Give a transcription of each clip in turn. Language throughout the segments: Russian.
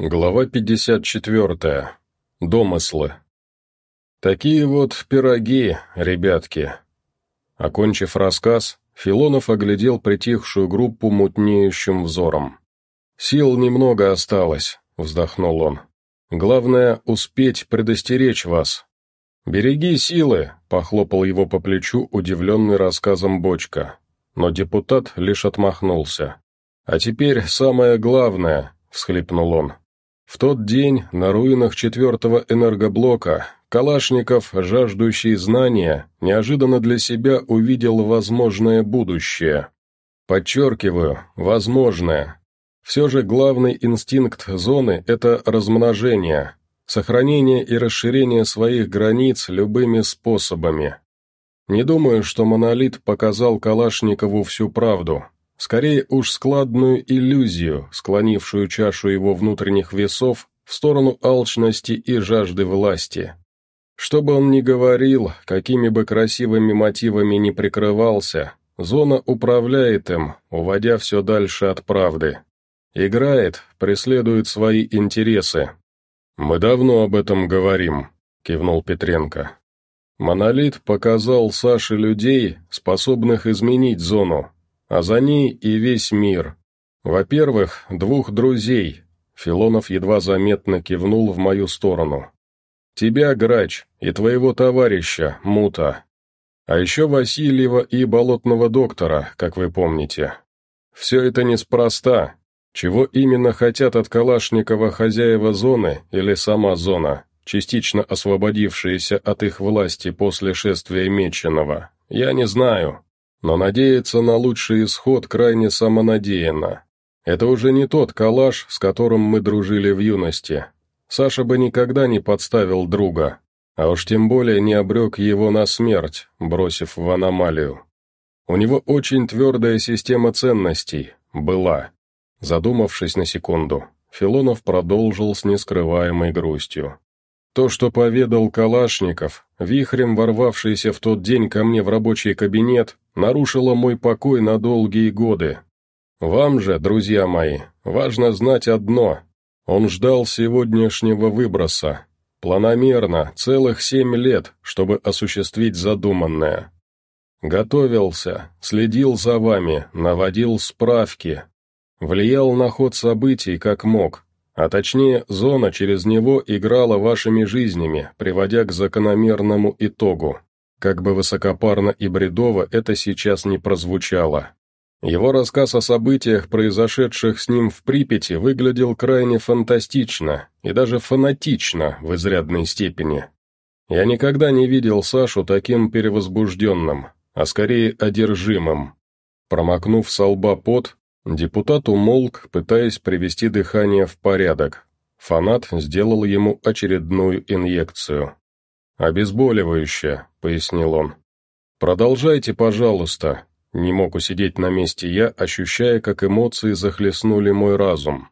Глава 54. Домыслы. Такие вот пироги, ребятки. Окончив рассказ, Филонов оглядел притихшую группу мутнеющим взором. «Сил немного осталось», — вздохнул он. «Главное — успеть предостеречь вас». «Береги силы», — похлопал его по плечу удивленный рассказом Бочка. Но депутат лишь отмахнулся. «А теперь самое главное», — всхлипнул он. В тот день на руинах четвертого энергоблока Калашников, жаждущий знания, неожиданно для себя увидел возможное будущее. Подчеркиваю, возможное. Все же главный инстинкт зоны – это размножение, сохранение и расширение своих границ любыми способами. Не думаю, что монолит показал Калашникову всю правду. Скорее уж складную иллюзию, склонившую чашу его внутренних весов в сторону алчности и жажды власти. Что бы он ни говорил, какими бы красивыми мотивами ни прикрывался, зона управляет им, уводя все дальше от правды. Играет, преследует свои интересы. «Мы давно об этом говорим», — кивнул Петренко. «Монолит показал Саше людей, способных изменить зону, а за ней и весь мир. Во-первых, двух друзей. Филонов едва заметно кивнул в мою сторону. Тебя, Грач, и твоего товарища, Мута. А еще Васильева и Болотного доктора, как вы помните. Все это неспроста. Чего именно хотят от Калашникова хозяева зоны или сама зона, частично освободившиеся от их власти после шествия Меченого, я не знаю. Но надеяться на лучший исход крайне самонадеянно. Это уже не тот калаш, с которым мы дружили в юности. Саша бы никогда не подставил друга, а уж тем более не обрек его на смерть, бросив в аномалию. У него очень твердая система ценностей, была. Задумавшись на секунду, Филонов продолжил с нескрываемой грустью. То, что поведал Калашников, вихрем ворвавшийся в тот день ко мне в рабочий кабинет, нарушило мой покой на долгие годы. Вам же, друзья мои, важно знать одно. Он ждал сегодняшнего выброса. Планомерно, целых семь лет, чтобы осуществить задуманное. Готовился, следил за вами, наводил справки. Влиял на ход событий как мог, а точнее, зона через него играла вашими жизнями, приводя к закономерному итогу. Как бы высокопарно и бредово это сейчас не прозвучало. Его рассказ о событиях, произошедших с ним в Припяти, выглядел крайне фантастично и даже фанатично в изрядной степени. Я никогда не видел Сашу таким перевозбужденным, а скорее одержимым. Промокнув со лба пот, Депутат умолк, пытаясь привести дыхание в порядок. Фанат сделал ему очередную инъекцию. «Обезболивающее», — пояснил он. «Продолжайте, пожалуйста». Не мог усидеть на месте я, ощущая, как эмоции захлестнули мой разум.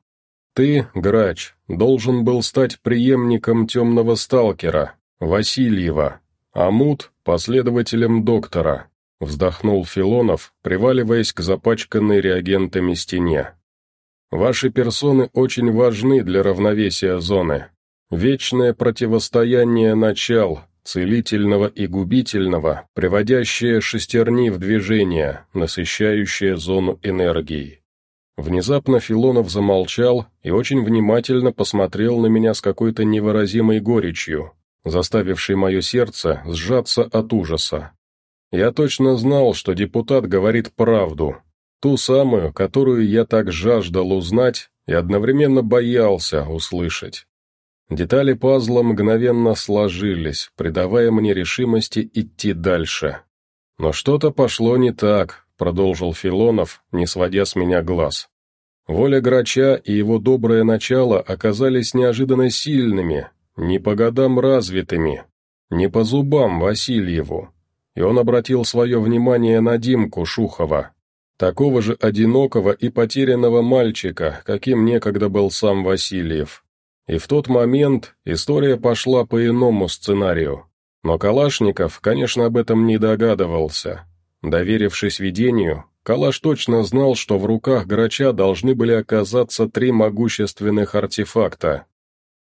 «Ты, грач, должен был стать преемником темного сталкера, Васильева, а Мут — последователем доктора. Вздохнул Филонов, приваливаясь к запачканной реагентами стене. «Ваши персоны очень важны для равновесия зоны. Вечное противостояние начал, целительного и губительного, приводящее шестерни в движение, насыщающее зону энергией. Внезапно Филонов замолчал и очень внимательно посмотрел на меня с какой-то невыразимой горечью, заставившей мое сердце сжаться от ужаса. Я точно знал, что депутат говорит правду, ту самую, которую я так жаждал узнать и одновременно боялся услышать. Детали пазла мгновенно сложились, придавая мне решимости идти дальше. «Но что-то пошло не так», — продолжил Филонов, не сводя с меня глаз. Воля Грача и его доброе начало оказались неожиданно сильными, не по годам развитыми, не по зубам Васильеву, и он обратил свое внимание на Димку Шухова, такого же одинокого и потерянного мальчика, каким некогда был сам Васильев. И в тот момент история пошла по иному сценарию. Но Калашников, конечно, об этом не догадывался. Доверившись видению, Калаш точно знал, что в руках грача должны были оказаться три могущественных артефакта.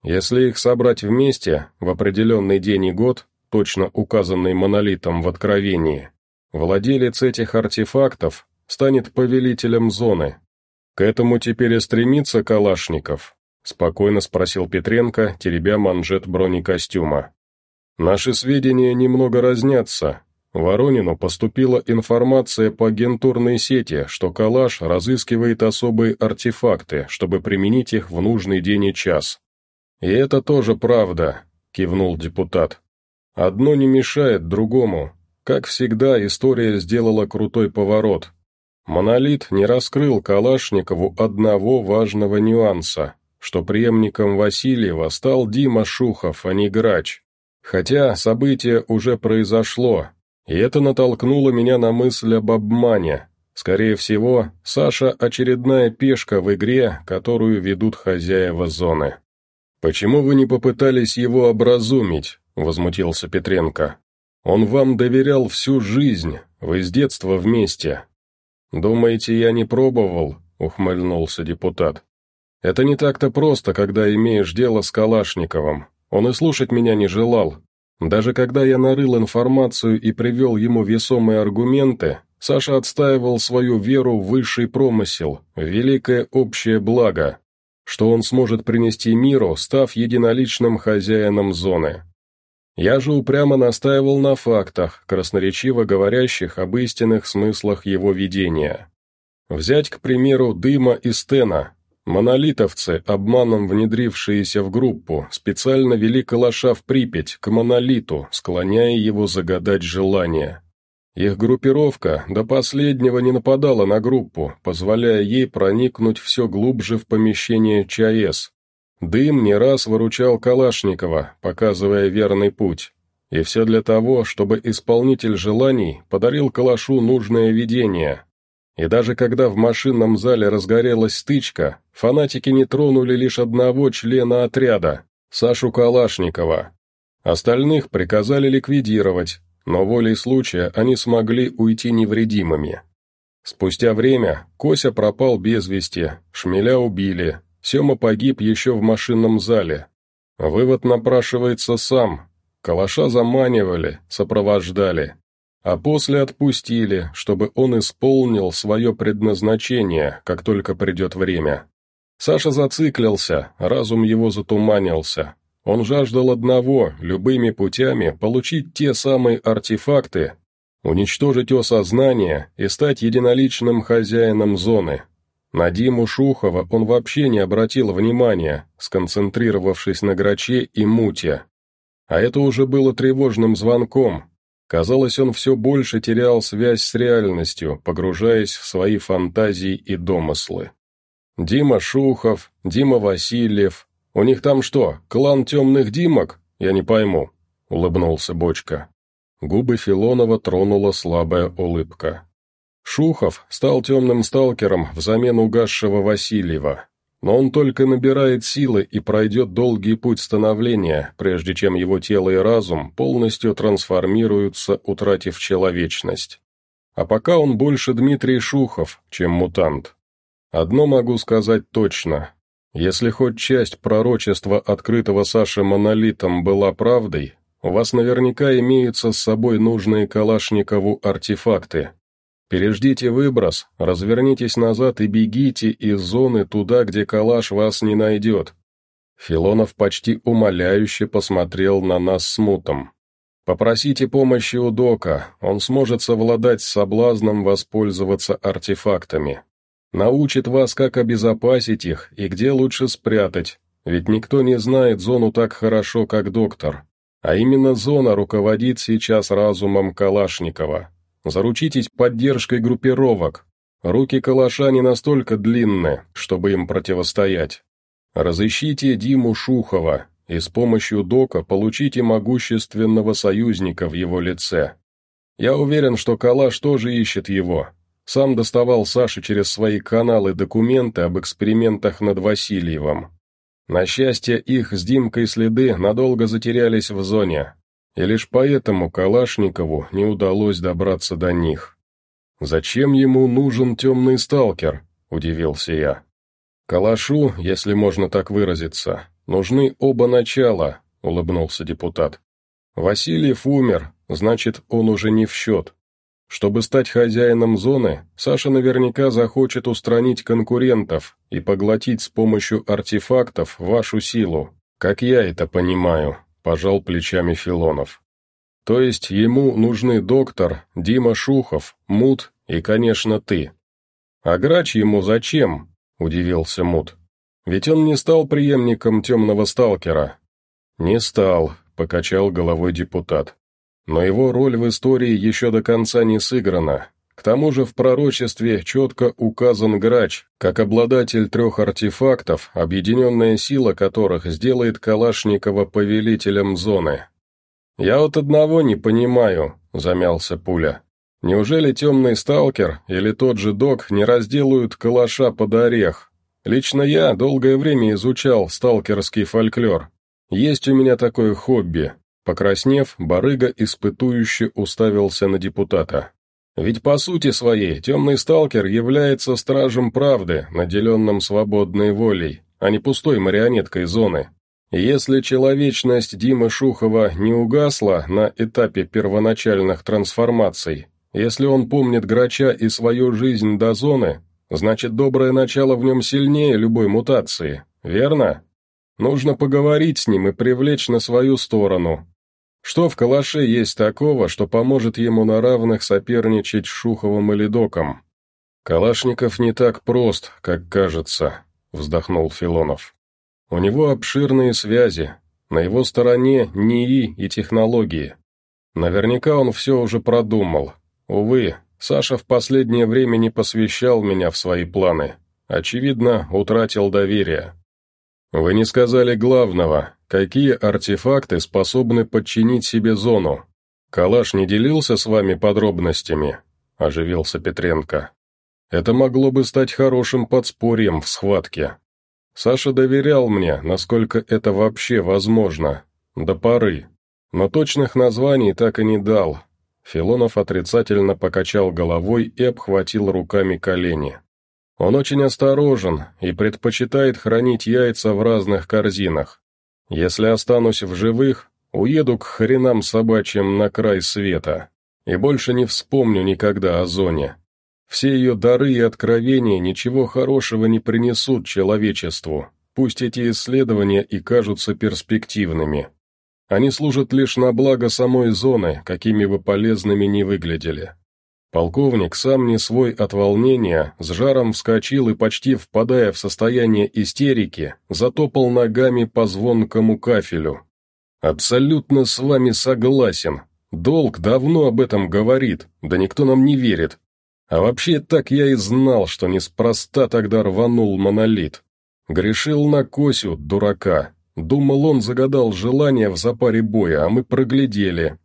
Если их собрать вместе, в определенный день и год, точно указанный монолитом в Откровении, владелец этих артефактов станет повелителем зоны. К этому теперь и стремится Калашников, спокойно спросил Петренко, теребя манжет бронекостюма. Наши сведения немного разнятся. Воронину поступила информация по агентурной сети, что Калаш разыскивает особые артефакты, чтобы применить их в нужный день и час. «И это тоже правда», — кивнул депутат. «Одно не мешает другому. Как всегда, история сделала крутой поворот. Монолит не раскрыл Калашникову одного важного нюанса, что преемником Васильева стал Дима Шухов, а не Грач. Хотя событие уже произошло, и это натолкнуло меня на мысль об обмане. Скорее всего, Саша – очередная пешка в игре, которую ведут хозяева зоны. «Почему вы не попытались его образумить?» – возмутился Петренко. «Он вам доверял всю жизнь, вы с детства вместе». «Думаете, я не пробовал?» – ухмыльнулся депутат. «Это не так-то просто, когда имеешь дело с Калашниковым. Он и слушать меня не желал. Даже когда я нарыл информацию и привел ему весомые аргументы, Саша отстаивал свою веру в высший промысел, великое общее благо, что он сможет принести миру, став единоличным хозяином зоны. Я же упрямо настаивал на фактах, красноречиво говорящих об истинных смыслах его видения. Взять, к примеру, Дыма и Стена, Монолитовцы, обманом внедрившиеся в группу, специально вели калаша в Припять, к монолиту, склоняя его загадать желание. Их группировка до последнего не нападала на группу, позволяя ей проникнуть все глубже в помещение ЧАЭС. Дым не раз выручал Калашникова, показывая верный путь. И все для того, чтобы исполнитель желаний подарил Калашу нужное видение, и даже когда в машинном зале разгорелась стычка, фанатики не тронули лишь одного члена отряда, Сашу Калашникова. Остальных приказали ликвидировать, но волей случая они смогли уйти невредимыми. Спустя время Кося пропал без вести, Шмеля убили, Сема погиб еще в машинном зале. Вывод напрашивается сам. Калаша заманивали, сопровождали а после отпустили, чтобы он исполнил свое предназначение, как только придет время. Саша зациклился, разум его затуманился. Он жаждал одного, любыми путями, получить те самые артефакты, уничтожить осознание и стать единоличным хозяином зоны. На Диму Шухова он вообще не обратил внимания, сконцентрировавшись на Граче и Муте. А это уже было тревожным звонком, Казалось, он все больше терял связь с реальностью, погружаясь в свои фантазии и домыслы. Дима Шухов, Дима Васильев. У них там что, клан темных Димок? Я не пойму, улыбнулся Бочка. Губы Филонова тронула слабая улыбка. Шухов стал темным сталкером взамен угасшего Васильева, но он только набирает силы и пройдет долгий путь становления, прежде чем его тело и разум полностью трансформируются, утратив человечность. А пока он больше Дмитрий Шухов, чем мутант. Одно могу сказать точно. Если хоть часть пророчества, открытого Саши Монолитом, была правдой, у вас наверняка имеются с собой нужные Калашникову артефакты, Переждите выброс, развернитесь назад и бегите из зоны туда, где калаш вас не найдет. Филонов почти умоляюще посмотрел на нас с мутом. Попросите помощи у Дока, он сможет совладать с соблазном воспользоваться артефактами. Научит вас, как обезопасить их и где лучше спрятать, ведь никто не знает зону так хорошо, как доктор. А именно зона руководит сейчас разумом Калашникова. Заручитесь поддержкой группировок. Руки калаша не настолько длинны, чтобы им противостоять. Разыщите Диму Шухова и с помощью Дока получите могущественного союзника в его лице. Я уверен, что Калаш тоже ищет его. Сам доставал Саше через свои каналы документы об экспериментах над Васильевым. На счастье, их с Димкой следы надолго затерялись в зоне, и лишь поэтому Калашникову не удалось добраться до них. «Зачем ему нужен темный сталкер?» – удивился я. «Калашу, если можно так выразиться, нужны оба начала», – улыбнулся депутат. «Васильев умер, значит, он уже не в счет. Чтобы стать хозяином зоны, Саша наверняка захочет устранить конкурентов и поглотить с помощью артефактов вашу силу. Как я это понимаю», – пожал плечами Филонов. «То есть ему нужны доктор, Дима Шухов, Мут и, конечно, ты. А грач ему зачем?» – удивился Мут. «Ведь он не стал преемником темного сталкера». «Не стал», – покачал головой депутат. Но его роль в истории еще до конца не сыграна. К тому же в пророчестве четко указан грач, как обладатель трех артефактов, объединенная сила которых сделает Калашникова повелителем зоны. «Я вот одного не понимаю», — замялся Пуля. «Неужели темный сталкер или тот же док не разделают калаша под орех? Лично я долгое время изучал сталкерский фольклор. Есть у меня такое хобби, Покраснев, барыга испытующе уставился на депутата. Ведь по сути своей темный сталкер является стражем правды, наделенным свободной волей, а не пустой марионеткой зоны. Если человечность Димы Шухова не угасла на этапе первоначальных трансформаций, если он помнит Грача и свою жизнь до зоны, значит доброе начало в нем сильнее любой мутации, верно? Нужно поговорить с ним и привлечь на свою сторону, что в калаше есть такого, что поможет ему на равных соперничать с Шуховым или Доком? Калашников не так прост, как кажется, вздохнул Филонов. У него обширные связи, на его стороне НИИ и технологии. Наверняка он все уже продумал. Увы, Саша в последнее время не посвящал меня в свои планы. Очевидно, утратил доверие. «Вы не сказали главного. Какие артефакты способны подчинить себе зону? Калаш не делился с вами подробностями?» – оживился Петренко. «Это могло бы стать хорошим подспорьем в схватке. Саша доверял мне, насколько это вообще возможно. До поры. Но точных названий так и не дал». Филонов отрицательно покачал головой и обхватил руками колени. Он очень осторожен и предпочитает хранить яйца в разных корзинах. Если останусь в живых, уеду к хренам собачьим на край света и больше не вспомню никогда о зоне. Все ее дары и откровения ничего хорошего не принесут человечеству, пусть эти исследования и кажутся перспективными. Они служат лишь на благо самой зоны, какими бы полезными ни выглядели. Полковник, сам не свой от волнения, с жаром вскочил и, почти впадая в состояние истерики, затопал ногами по звонкому кафелю. «Абсолютно с вами согласен. Долг давно об этом говорит, да никто нам не верит. А вообще так я и знал, что неспроста тогда рванул монолит. Грешил на Косю, дурака. Думал, он загадал желание в запаре боя, а мы проглядели,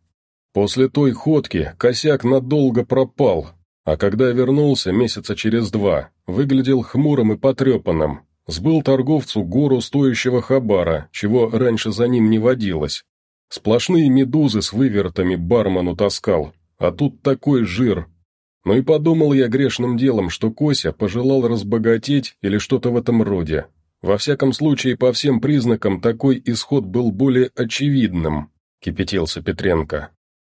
После той ходки косяк надолго пропал, а когда вернулся месяца через два, выглядел хмурым и потрепанным, сбыл торговцу гору стоящего хабара, чего раньше за ним не водилось. Сплошные медузы с вывертами бармену таскал, а тут такой жир. Ну и подумал я грешным делом, что Кося пожелал разбогатеть или что-то в этом роде. Во всяком случае, по всем признакам, такой исход был более очевидным, кипятился Петренко.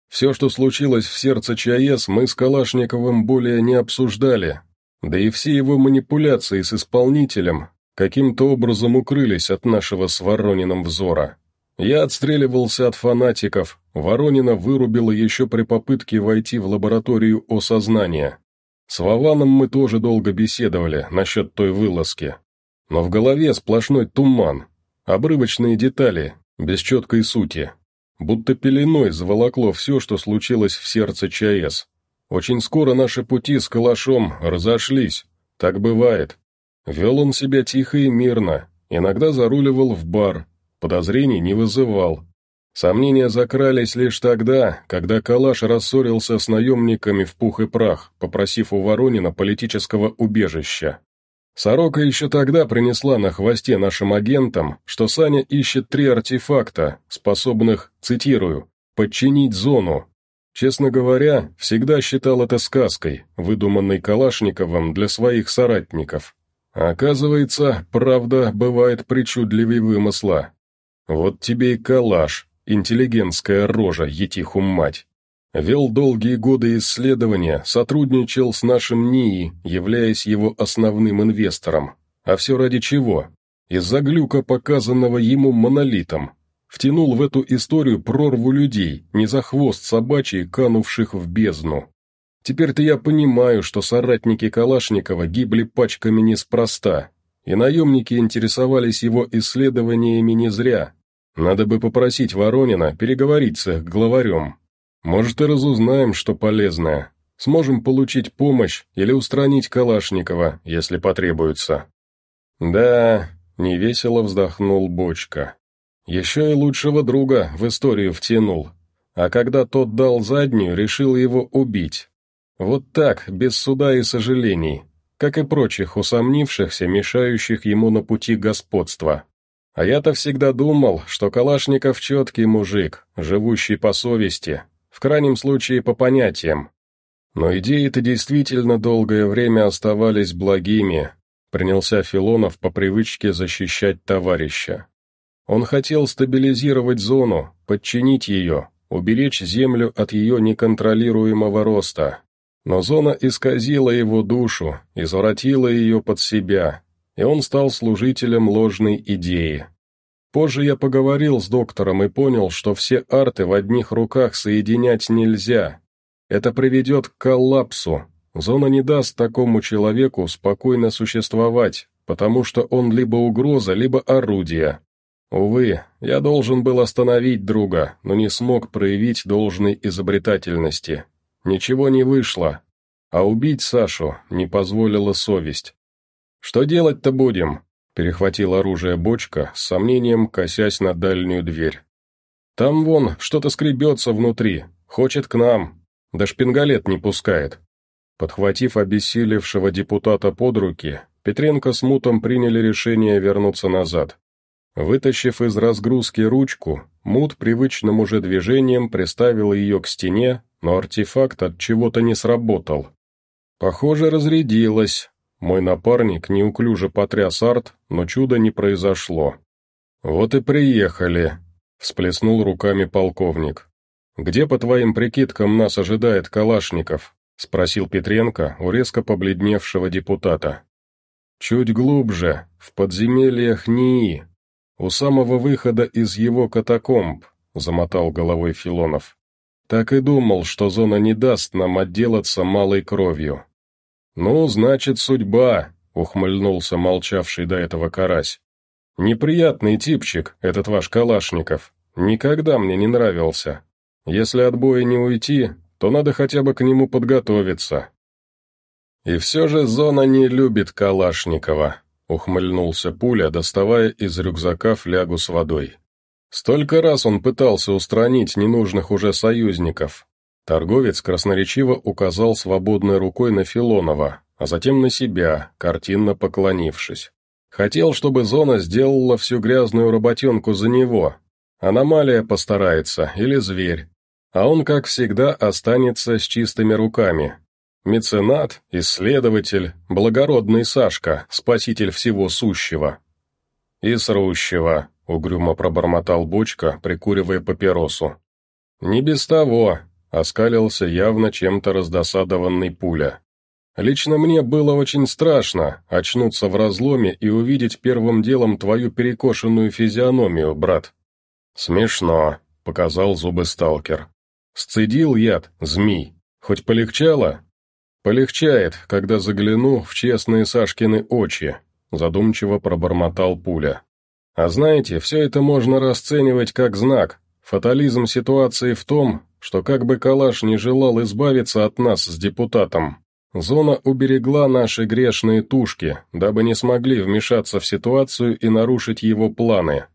Все, что случилось в сердце ЧАЭС, мы с Калашниковым более не обсуждали, да и все его манипуляции с исполнителем каким-то образом укрылись от нашего с Воронином взора. Я отстреливался от фанатиков, Воронина вырубила еще при попытке войти в лабораторию осознания. С Вованом мы тоже долго беседовали насчет той вылазки. Но в голове сплошной туман, обрывочные детали, без четкой сути. Будто пеленой заволокло все, что случилось в сердце ЧАЭС. Очень скоро наши пути с Калашом разошлись. Так бывает. Вел он себя тихо и мирно, иногда заруливал в бар, подозрений не вызывал. Сомнения закрались лишь тогда, когда Калаш рассорился с наемниками в пух и прах, попросив у Воронина политического убежища. Сорока еще тогда принесла на хвосте нашим агентам, что Саня ищет три артефакта, способных, цитирую, «подчинить зону». Честно говоря, всегда считал это сказкой, выдуманной Калашниковым для своих соратников. А оказывается, правда бывает причудливей вымысла. Вот тебе и калаш, интеллигентская рожа, етиху мать. Вел долгие годы исследования, сотрудничал с нашим НИИ, являясь его основным инвестором. А все ради чего? Из-за глюка, показанного ему монолитом. Втянул в эту историю прорву людей, не за хвост собачий, канувших в бездну. Теперь-то я понимаю, что соратники Калашникова гибли пачками неспроста, и наемники интересовались его исследованиями не зря. Надо бы попросить Воронина переговорить с их главарем. Может, и разузнаем, что полезное. Сможем получить помощь или устранить Калашникова, если потребуется. Да, невесело вздохнул Бочка. Еще и лучшего друга в историю втянул. А когда тот дал заднюю, решил его убить. Вот так, без суда и сожалений как и прочих усомнившихся, мешающих ему на пути господства. А я-то всегда думал, что Калашников четкий мужик, живущий по совести, в крайнем случае по понятиям. Но идеи-то действительно долгое время оставались благими, принялся Филонов по привычке защищать товарища. Он хотел стабилизировать зону, подчинить ее, уберечь Землю от ее неконтролируемого роста, но зона исказила его душу, извратила ее под себя, и он стал служителем ложной идеи. Позже я поговорил с доктором и понял, что все арты в одних руках соединять нельзя. Это приведет к коллапсу. Зона не даст такому человеку спокойно существовать, потому что он либо угроза, либо орудие. Увы, я должен был остановить друга, но не смог проявить должной изобретательности. Ничего не вышло, а убить Сашу не позволила совесть. «Что делать-то будем?» — перехватил оружие бочка, с сомнением косясь на дальнюю дверь. «Там вон что-то скребется внутри, хочет к нам, да шпингалет не пускает». Подхватив обессилевшего депутата под руки, Петренко с Мутом приняли решение вернуться назад. Вытащив из разгрузки ручку, Мут привычным уже движением приставил ее к стене, но артефакт от чего-то не сработал. Похоже, разрядилась. Мой напарник неуклюже потряс арт, но чуда не произошло. «Вот и приехали», — всплеснул руками полковник. «Где, по твоим прикидкам, нас ожидает Калашников?» — спросил Петренко у резко побледневшего депутата. «Чуть глубже, в подземельях НИИ, у самого выхода из его катакомб», — замотал головой Филонов. Так и думал, что зона не даст нам отделаться малой кровью. «Ну, значит, судьба», — ухмыльнулся молчавший до этого карась. «Неприятный типчик, этот ваш Калашников. Никогда мне не нравился. Если от боя не уйти, то надо хотя бы к нему подготовиться». «И все же зона не любит Калашникова», — ухмыльнулся пуля, доставая из рюкзака флягу с водой. Столько раз он пытался устранить ненужных уже союзников. Торговец красноречиво указал свободной рукой на Филонова, а затем на себя, картинно поклонившись. Хотел, чтобы зона сделала всю грязную работенку за него. Аномалия постарается, или зверь. А он, как всегда, останется с чистыми руками. Меценат, исследователь, благородный Сашка, спаситель всего сущего. И срущего, — угрюмо пробормотал Бочка, прикуривая папиросу. «Не без того», — оскалился явно чем-то раздосадованный пуля. «Лично мне было очень страшно очнуться в разломе и увидеть первым делом твою перекошенную физиономию, брат». «Смешно», — показал зубы сталкер. «Сцедил яд, змей. Хоть полегчало?» «Полегчает, когда загляну в честные Сашкины очи», — задумчиво пробормотал пуля. А знаете, все это можно расценивать как знак. Фатализм ситуации в том, что как бы Калаш не желал избавиться от нас с депутатом, зона уберегла наши грешные тушки, дабы не смогли вмешаться в ситуацию и нарушить его планы.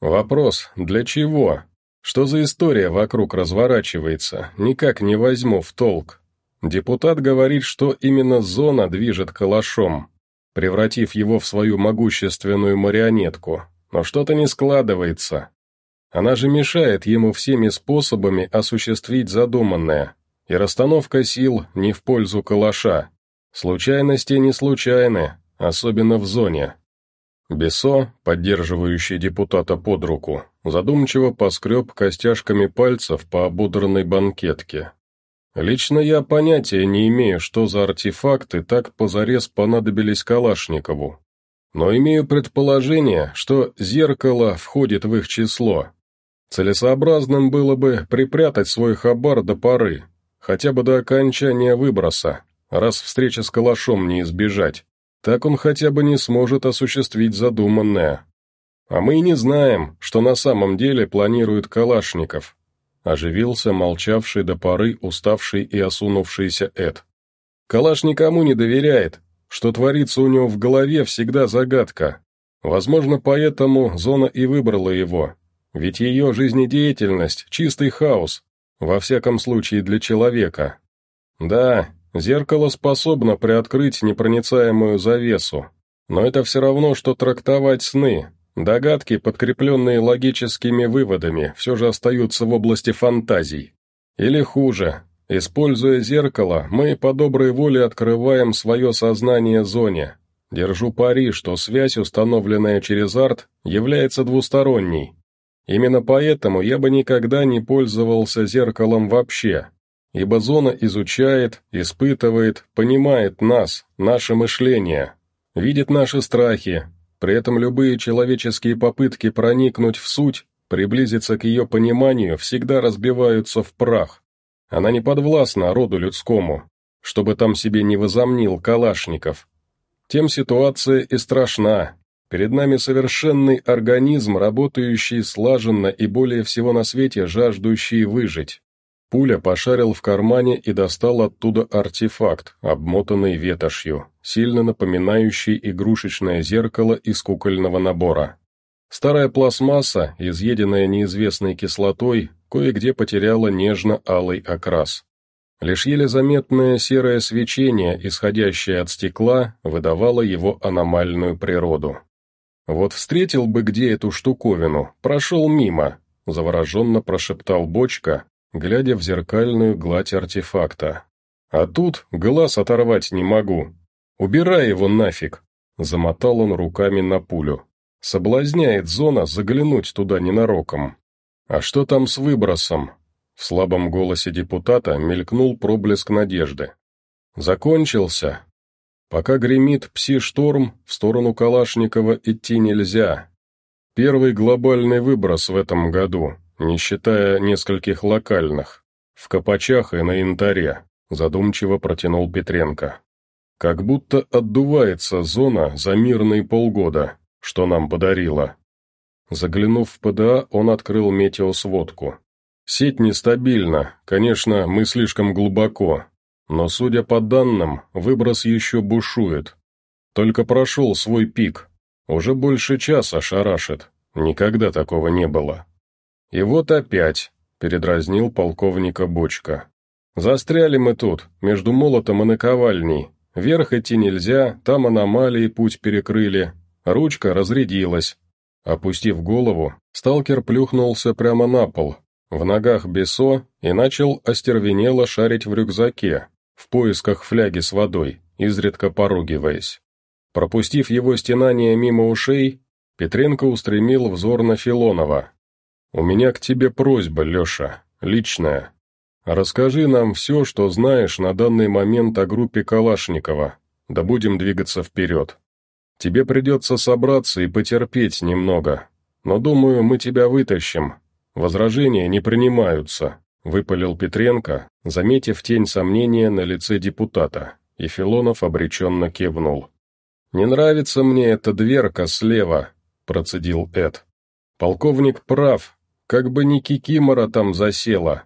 Вопрос, для чего? Что за история вокруг разворачивается, никак не возьму в толк. Депутат говорит, что именно зона движет калашом, превратив его в свою могущественную марионетку, но что-то не складывается. Она же мешает ему всеми способами осуществить задуманное. И расстановка сил не в пользу калаша. Случайности не случайны, особенно в зоне. Бесо, поддерживающий депутата под руку, задумчиво поскреб костяшками пальцев по ободранной банкетке. Лично я понятия не имею, что за артефакты так позарез понадобились Калашникову. Но имею предположение, что зеркало входит в их число. Целесообразным было бы припрятать свой хабар до поры, хотя бы до окончания выброса, раз встреча с калашом не избежать. Так он хотя бы не сможет осуществить задуманное. А мы не знаем, что на самом деле планирует Калашников. Оживился молчавший до поры уставший и осунувшийся Эд. Калаш никому не доверяет, что творится у него в голове всегда загадка. Возможно, поэтому зона и выбрала его, ведь ее жизнедеятельность – чистый хаос, во всяком случае для человека. Да, зеркало способно приоткрыть непроницаемую завесу, но это все равно, что трактовать сны. Догадки, подкрепленные логическими выводами, все же остаются в области фантазий. Или хуже, используя зеркало, мы по доброй воле открываем свое сознание зоне. Держу пари, что связь, установленная через арт, является двусторонней, Именно поэтому я бы никогда не пользовался зеркалом вообще, ибо зона изучает, испытывает, понимает нас, наше мышление, видит наши страхи, при этом любые человеческие попытки проникнуть в суть, приблизиться к ее пониманию, всегда разбиваются в прах. Она не подвластна роду людскому, чтобы там себе не возомнил Калашников. Тем ситуация и страшна, Перед нами совершенный организм, работающий слаженно и более всего на свете жаждущий выжить. Пуля пошарил в кармане и достал оттуда артефакт, обмотанный ветошью, сильно напоминающий игрушечное зеркало из кукольного набора. Старая пластмасса, изъеденная неизвестной кислотой, кое-где потеряла нежно-алый окрас. Лишь еле заметное серое свечение, исходящее от стекла, выдавало его аномальную природу. «Вот встретил бы где эту штуковину, прошел мимо», — завороженно прошептал бочка, глядя в зеркальную гладь артефакта. «А тут глаз оторвать не могу. Убирай его нафиг!» — замотал он руками на пулю. «Соблазняет зона заглянуть туда ненароком. А что там с выбросом?» В слабом голосе депутата мелькнул проблеск надежды. «Закончился?» Пока гремит пси-шторм, в сторону Калашникова идти нельзя. Первый глобальный выброс в этом году, не считая нескольких локальных. В Копачах и на Янтаре, задумчиво протянул Петренко. Как будто отдувается зона за мирные полгода, что нам подарила. Заглянув в ПДА, он открыл метеосводку. Сеть нестабильна, конечно, мы слишком глубоко, но, судя по данным, выброс еще бушует. Только прошел свой пик. Уже больше часа шарашит. Никогда такого не было. И вот опять, передразнил полковника Бочка. Застряли мы тут, между молотом и наковальней. Вверх идти нельзя, там аномалии путь перекрыли. Ручка разрядилась. Опустив голову, сталкер плюхнулся прямо на пол, в ногах бесо и начал остервенело шарить в рюкзаке, в поисках фляги с водой, изредка поругиваясь. Пропустив его стенание мимо ушей, Петренко устремил взор на Филонова. «У меня к тебе просьба, Леша, личная. Расскажи нам все, что знаешь на данный момент о группе Калашникова, да будем двигаться вперед. Тебе придется собраться и потерпеть немного, но, думаю, мы тебя вытащим. Возражения не принимаются. — выпалил Петренко, заметив тень сомнения на лице депутата, и Филонов обреченно кивнул. «Не нравится мне эта дверка слева», — процедил Эд. «Полковник прав, как бы ни Кикимора там засела».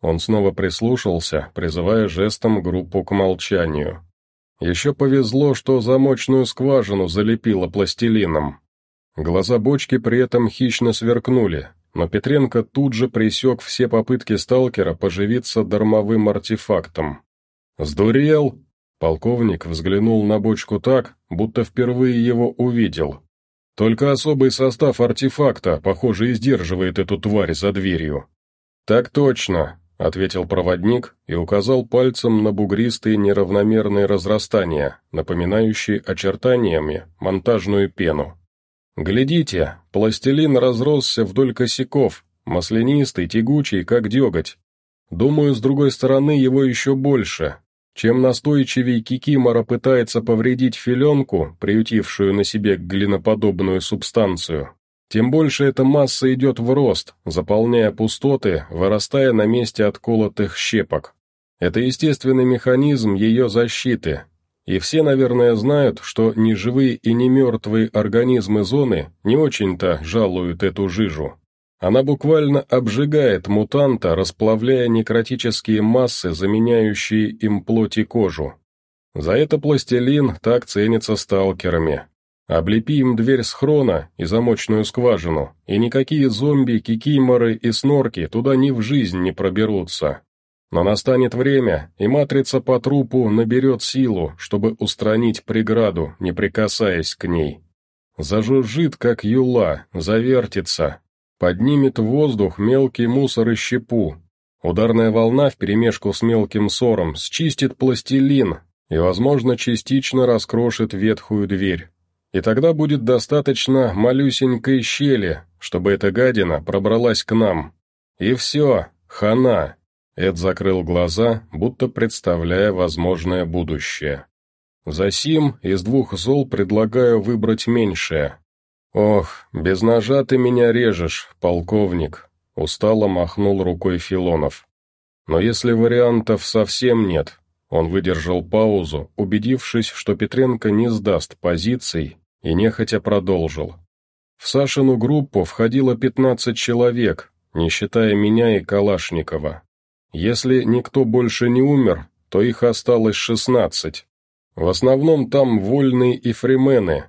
Он снова прислушался, призывая жестом группу к молчанию. Еще повезло, что замочную скважину залепило пластилином. Глаза бочки при этом хищно сверкнули, но Петренко тут же пресек все попытки сталкера поживиться дармовым артефактом. «Сдурел?» Полковник взглянул на бочку так, будто впервые его увидел. Только особый состав артефакта, похоже, и сдерживает эту тварь за дверью». «Так точно», — ответил проводник и указал пальцем на бугристые неравномерные разрастания, напоминающие очертаниями монтажную пену. «Глядите, пластилин разросся вдоль косяков, маслянистый, тягучий, как деготь. Думаю, с другой стороны его еще больше. Чем настойчивее Кикимора пытается повредить филенку, приютившую на себе глиноподобную субстанцию, тем больше эта масса идет в рост, заполняя пустоты, вырастая на месте отколотых щепок. Это естественный механизм ее защиты. И все, наверное, знают, что ни живые и ни мертвые организмы зоны не очень-то жалуют эту жижу. Она буквально обжигает мутанта, расплавляя некротические массы, заменяющие им плоть и кожу. За это пластилин так ценится сталкерами. Облепи им дверь схрона и замочную скважину, и никакие зомби, кикиморы и снорки туда ни в жизнь не проберутся. Но настанет время, и матрица по трупу наберет силу, чтобы устранить преграду, не прикасаясь к ней. Зажужжит, как юла, завертится, Поднимет в воздух мелкий мусор и щепу. Ударная волна вперемешку с мелким сором счистит пластилин и, возможно, частично раскрошит ветхую дверь. И тогда будет достаточно малюсенькой щели, чтобы эта гадина пробралась к нам. И все, хана. Эд закрыл глаза, будто представляя возможное будущее. Засим из двух зол предлагаю выбрать меньшее. «Ох, без ножа ты меня режешь, полковник», — устало махнул рукой Филонов. «Но если вариантов совсем нет», — он выдержал паузу, убедившись, что Петренко не сдаст позиций, и нехотя продолжил. В Сашину группу входило пятнадцать человек, не считая меня и Калашникова. Если никто больше не умер, то их осталось шестнадцать. В основном там вольные и фримены,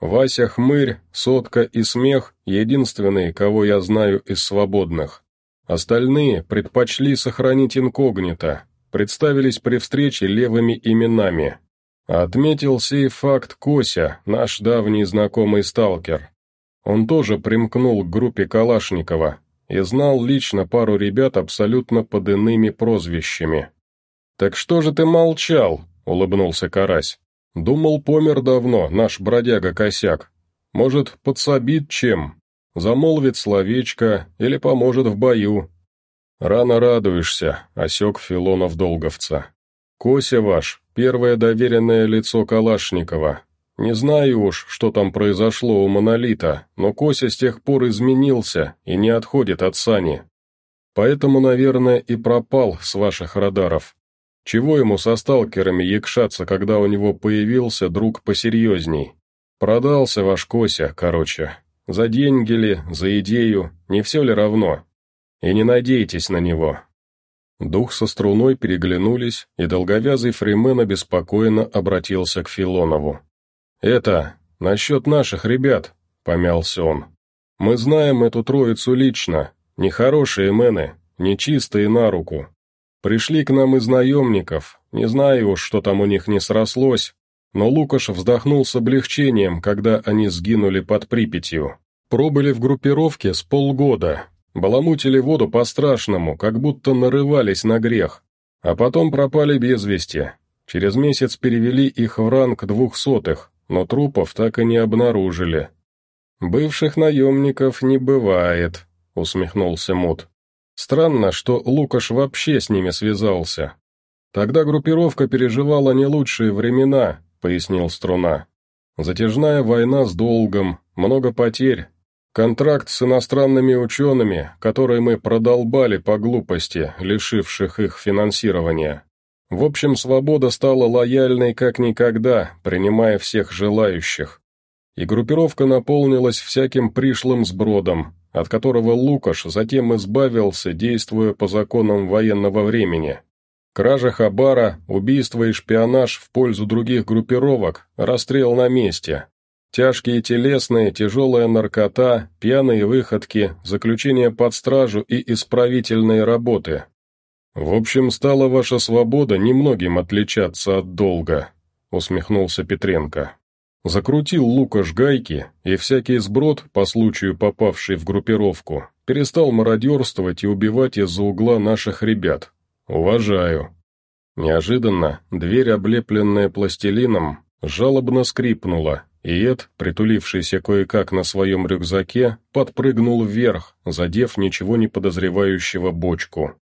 Вася Хмырь, Сотка и Смех — единственные, кого я знаю из свободных. Остальные предпочли сохранить инкогнито, представились при встрече левыми именами. Отметил сей факт Кося, наш давний знакомый сталкер. Он тоже примкнул к группе Калашникова и знал лично пару ребят абсолютно под иными прозвищами. «Так что же ты молчал?» — улыбнулся Карась. Думал, помер давно, наш бродяга-косяк. Может, подсобит чем? Замолвит словечко или поможет в бою. Рано радуешься, осек Филонов-долговца. Кося ваш, первое доверенное лицо Калашникова. Не знаю уж, что там произошло у Монолита, но Кося с тех пор изменился и не отходит от Сани. Поэтому, наверное, и пропал с ваших радаров. Чего ему со сталкерами якшаться, когда у него появился друг посерьезней? Продался ваш Кося, короче. За деньги ли, за идею, не все ли равно? И не надейтесь на него». Дух со струной переглянулись, и долговязый Фримен обеспокоенно обратился к Филонову. «Это, насчет наших ребят», — помялся он. «Мы знаем эту троицу лично, нехорошие мены, нечистые на руку. Пришли к нам из наемников, не знаю уж, что там у них не срослось, но Лукаш вздохнул с облегчением, когда они сгинули под Припятью. Пробыли в группировке с полгода, баламутили воду по-страшному, как будто нарывались на грех, а потом пропали без вести. Через месяц перевели их в ранг двухсотых, но трупов так и не обнаружили. «Бывших наемников не бывает», — усмехнулся Мут. Странно, что Лукаш вообще с ними связался. Тогда группировка переживала не лучшие времена, пояснил Струна. Затяжная война с долгом, много потерь, контракт с иностранными учеными, который мы продолбали по глупости, лишивших их финансирования. В общем, свобода стала лояльной как никогда, принимая всех желающих. И группировка наполнилась всяким пришлым сбродом, от которого Лукаш затем избавился, действуя по законам военного времени. Кража хабара, убийство и шпионаж в пользу других группировок, расстрел на месте. Тяжкие телесные, тяжелая наркота, пьяные выходки, заключение под стражу и исправительные работы. В общем, стала ваша свобода немногим отличаться от долга, усмехнулся Петренко. Закрутил Лукаш гайки, и всякий сброд, по случаю попавший в группировку, перестал мародерствовать и убивать из-за угла наших ребят. Уважаю. Неожиданно дверь, облепленная пластилином, жалобно скрипнула, и Эд, притулившийся кое-как на своем рюкзаке, подпрыгнул вверх, задев ничего не подозревающего бочку.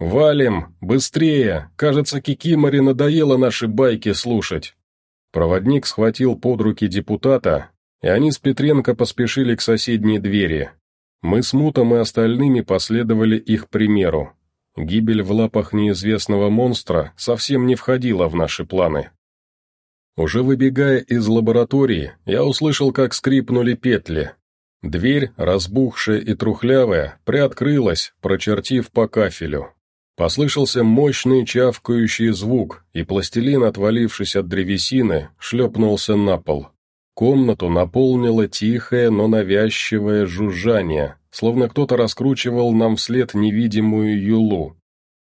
«Валим! Быстрее! Кажется, Кикиморе надоело наши байки слушать!» Проводник схватил под руки депутата, и они с Петренко поспешили к соседней двери. Мы с Мутом и остальными последовали их примеру. Гибель в лапах неизвестного монстра совсем не входила в наши планы. Уже выбегая из лаборатории, я услышал, как скрипнули петли. Дверь, разбухшая и трухлявая, приоткрылась, прочертив по кафелю. Послышался мощный чавкающий звук, и пластилин, отвалившись от древесины, шлепнулся на пол. Комнату наполнило тихое, но навязчивое жужжание, словно кто-то раскручивал нам вслед невидимую юлу.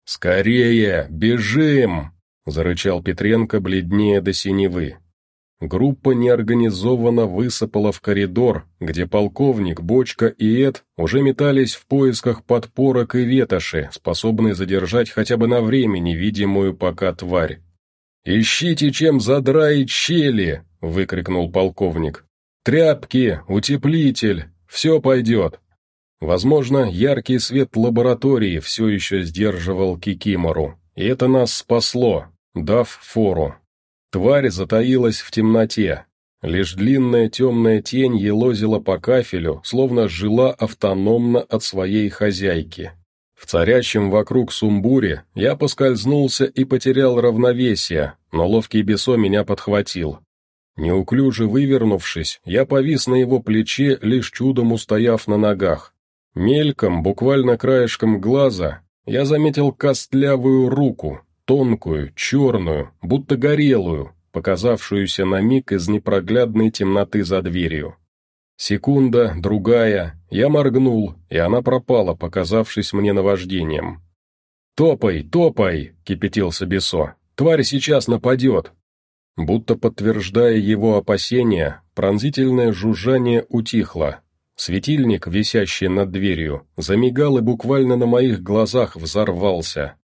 «Скорее! Бежим!» — зарычал Петренко, бледнее до синевы. Группа неорганизованно высыпала в коридор, где полковник, Бочка и Эд уже метались в поисках подпорок и ветоши, способные задержать хотя бы на время невидимую пока тварь. «Ищите, чем задраить щели!» — выкрикнул полковник. «Тряпки, утеплитель, все пойдет!» Возможно, яркий свет лаборатории все еще сдерживал Кикимору, и это нас спасло, дав фору. Тварь затаилась в темноте. Лишь длинная темная тень елозила по кафелю, словно жила автономно от своей хозяйки. В царящем вокруг сумбуре я поскользнулся и потерял равновесие, но ловкий бесо меня подхватил. Неуклюже вывернувшись, я повис на его плече, лишь чудом устояв на ногах. Мельком, буквально краешком глаза, я заметил костлявую руку, тонкую, черную, будто горелую, показавшуюся на миг из непроглядной темноты за дверью. Секунда, другая, я моргнул, и она пропала, показавшись мне наваждением. «Топай, топай!» — кипятился Бесо. «Тварь сейчас нападет!» Будто подтверждая его опасения, пронзительное жужжание утихло. Светильник, висящий над дверью, замигал и буквально на моих глазах взорвался.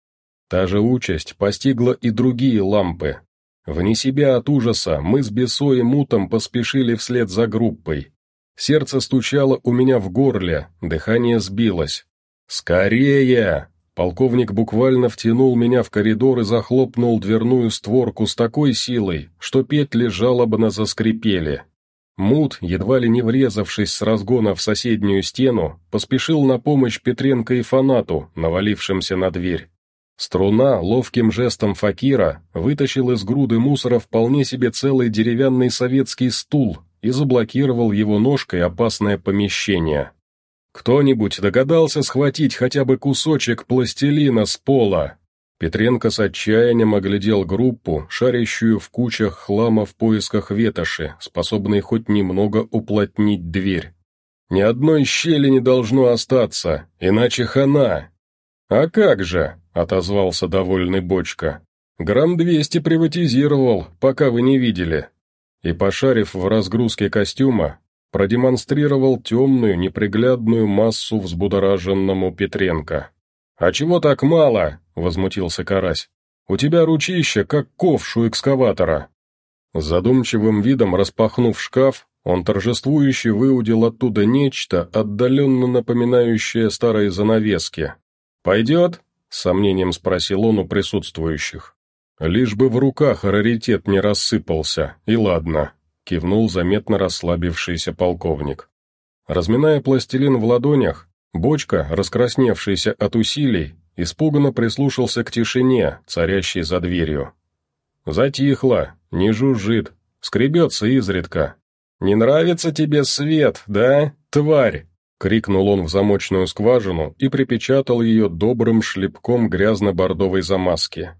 Та же участь постигла и другие лампы. Вне себя от ужаса мы с Бесо и Мутом поспешили вслед за группой. Сердце стучало у меня в горле, дыхание сбилось. «Скорее!» Полковник буквально втянул меня в коридор и захлопнул дверную створку с такой силой, что петли жалобно заскрипели. Мут, едва ли не врезавшись с разгона в соседнюю стену, поспешил на помощь Петренко и фанату, навалившимся на дверь. Струна ловким жестом факира вытащил из груды мусора вполне себе целый деревянный советский стул и заблокировал его ножкой опасное помещение. «Кто-нибудь догадался схватить хотя бы кусочек пластилина с пола?» Петренко с отчаянием оглядел группу, шарящую в кучах хлама в поисках ветоши, способной хоть немного уплотнить дверь. «Ни одной щели не должно остаться, иначе хана!» «А как же?» — отозвался довольный Бочка. «Грамм двести приватизировал, пока вы не видели». И, пошарив в разгрузке костюма, продемонстрировал темную, неприглядную массу взбудораженному Петренко. «А чего так мало?» — возмутился Карась. «У тебя ручище, как ковш у экскаватора». Задумчивым видом распахнув шкаф, он торжествующе выудил оттуда нечто, отдаленно напоминающее старые занавески. «Пойдет?» — с сомнением спросил он у присутствующих. «Лишь бы в руках раритет не рассыпался, и ладно», — кивнул заметно расслабившийся полковник. Разминая пластилин в ладонях, бочка, раскрасневшаяся от усилий, испуганно прислушался к тишине, царящей за дверью. «Затихло, не жужжит, скребется изредка. Не нравится тебе свет, да, тварь?» Крикнул он в замочную скважину и припечатал ее добрым шлепком грязно-бордовой замазки.